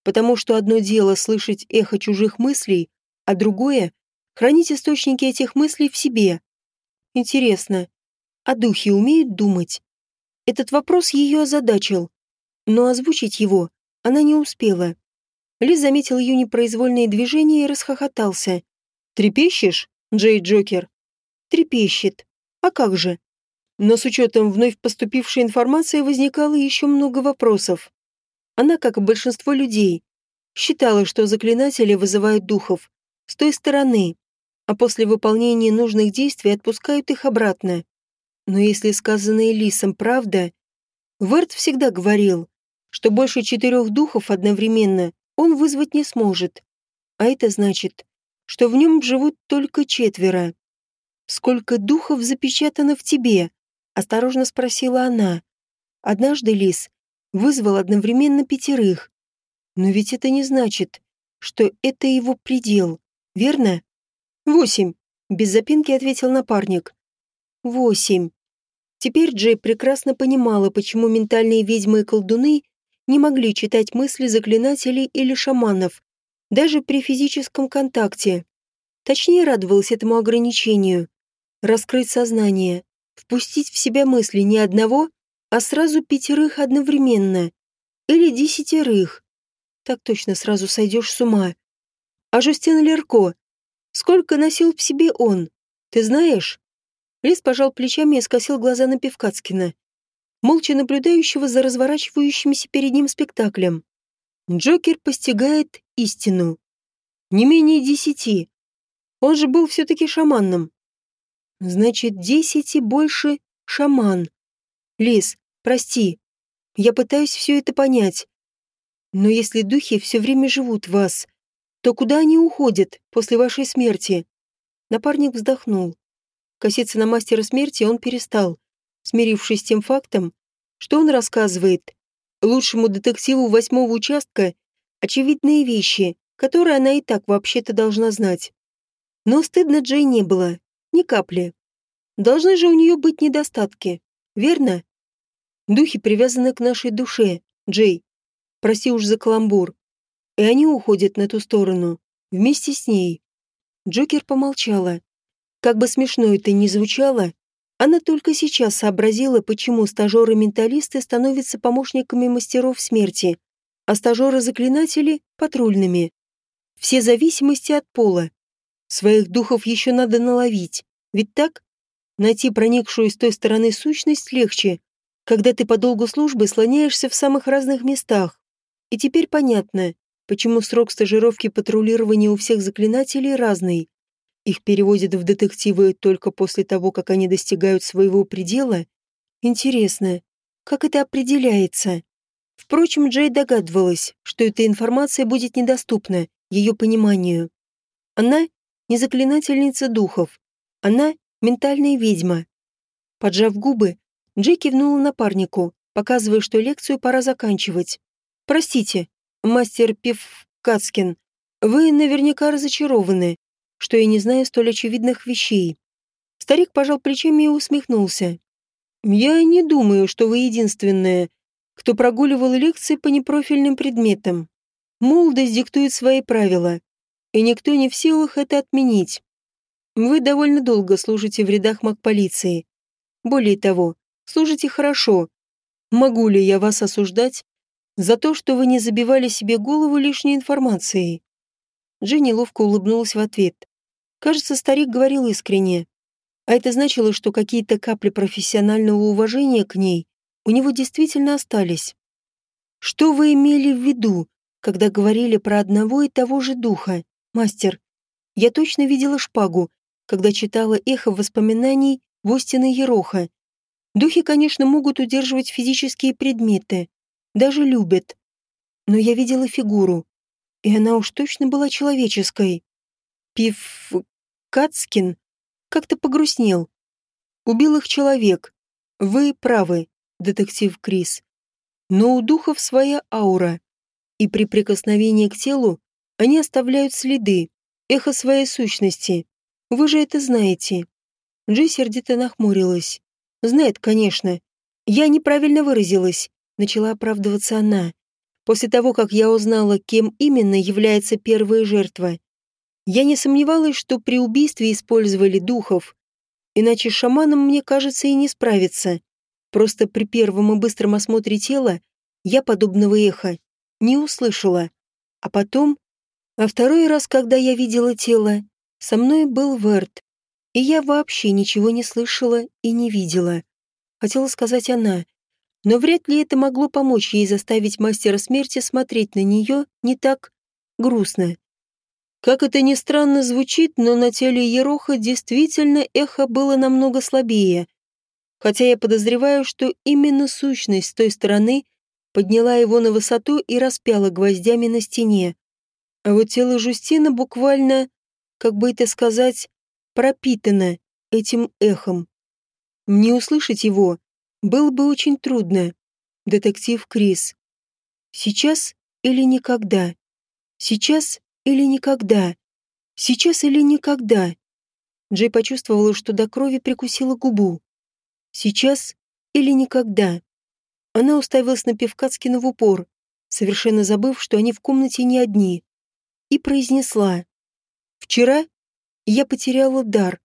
Потому что одно дело слышать эхо чужих мыслей, а другое — хранить источники этих мыслей в себе. Интересно, а духи умеют думать? Этот вопрос ее озадачил, но озвучить его она не успела. Лиз заметил ее непроизвольные движения и расхохотался. «Трепещешь, Джей Джокер?» «Трепещет. А как же?» Но с учетом вновь поступившей информации возникало еще много вопросов. Она, как и большинство людей, считала, что заклинатели вызывают духов с той стороны, а после выполнения нужных действий отпускают их обратно. Но если сказанное Лисом правда, Верт всегда говорил, что больше четырех духов одновременно он вызвать не сможет. А это значит, что в нем живут только четверо. «Сколько духов запечатано в тебе?» — осторожно спросила она. Однажды Лис вызвал одновременно пятерых. Но ведь это не значит, что это его предел, верно? «Восемь», — без запинки ответил напарник. «Восемь». Теперь Джей прекрасно понимала, почему ментальные ведьмы и колдуны не могли читать мысли заклинателей или шаманов, даже при физическом контакте. Точнее, радовалась этому ограничению. Раскрыть сознание, впустить в себя мысли не одного, а сразу пятерых одновременно. Или десятерых. Так точно сразу сойдешь с ума. А Жустин Лерко? Сколько носил в себе он? Ты знаешь? Лис пожал плечами и скосил глаза на Певкацкина молча наблюдающего за разворачивающимся перед ним спектаклем. Джокер постигает истину. Не менее десяти. Он же был все-таки шаманом. Значит, десять и больше шаман. Лис, прости. Я пытаюсь все это понять. Но если духи все время живут в вас, то куда они уходят после вашей смерти? Напарник вздохнул. Коситься на мастера смерти он перестал смирившись с тем фактом, что он рассказывает лучшему детективу восьмого участка очевидные вещи, которые она и так вообще-то должна знать. Но стыдно Джей не было, ни капли. Должны же у нее быть недостатки, верно? Духи привязаны к нашей душе, Джей. Прости уж за каламбур. И они уходят на ту сторону, вместе с ней. Джокер помолчала. Как бы смешно это ни звучало, она только сейчас сообразила, почему стажеры-менталисты становятся помощниками мастеров смерти, а стажеры-заклинатели — патрульными. Все зависимости от пола. Своих духов еще надо наловить, ведь так? Найти проникшую с той стороны сущность легче, когда ты по долгу службы слоняешься в самых разных местах. И теперь понятно, почему срок стажировки патрулирования у всех заклинателей разный. Их переводят в детективы только после того, как они достигают своего предела? Интересно, как это определяется? Впрочем, Джей догадывалась, что эта информация будет недоступна ее пониманию. Она не заклинательница духов. Она ментальная ведьма. Поджав губы, Джей кивнула напарнику, показывая, что лекцию пора заканчивать. «Простите, мастер Пивкацкин, вы наверняка разочарованы что я не знаю столь очевидных вещей. Старик пожал плечами и усмехнулся. «Я не думаю, что вы единственная, кто прогуливал лекции по непрофильным предметам. Молодость диктует свои правила, и никто не в силах это отменить. Вы довольно долго служите в рядах магполиции. Более того, служите хорошо. Могу ли я вас осуждать за то, что вы не забивали себе голову лишней информацией?» Дженни ловко улыбнулась в ответ. Кажется, старик говорил искренне. А это значило, что какие-то капли профессионального уважения к ней у него действительно остались. Что вы имели в виду, когда говорили про одного и того же духа, мастер? Я точно видела шпагу, когда читала эхо воспоминаний Востина Ероха. Духи, конечно, могут удерживать физические предметы, даже любят. Но я видела фигуру, и она уж точно была человеческой. Пив... Кацкин как-то погрустнел. Убил их человек. Вы правы, детектив Крис. Но у духов своя аура, и при прикосновении к телу они оставляют следы, эхо своей сущности. Вы же это знаете. Джи сердито нахмурилась. Знает, конечно. Я неправильно выразилась, начала оправдываться она. После того, как я узнала, кем именно является первая жертва, я не сомневалась, что при убийстве использовали духов. Иначе шаманом, мне кажется, и не справиться. Просто при первом и быстром осмотре тела я подобного эха не услышала. А потом, а второй раз, когда я видела тело, со мной был Верт, и я вообще ничего не слышала и не видела. Хотела сказать она, но вряд ли это могло помочь ей заставить мастера смерти смотреть на нее не так грустно. Как это ни странно звучит, но на теле Ероха действительно эхо было намного слабее. Хотя я подозреваю, что именно сущность с той стороны подняла его на высоту и распяла гвоздями на стене. А вот тело Жустина буквально, как бы это сказать, пропитано этим эхом. Мне услышать его было бы очень трудно. Детектив Крис. Сейчас или никогда? Сейчас или никогда? Сейчас или никогда? Джей почувствовала, что до крови прикусила губу. Сейчас или никогда? Она уставилась на Певкацкина в упор, совершенно забыв, что они в комнате не одни, и произнесла. «Вчера я потеряла дар.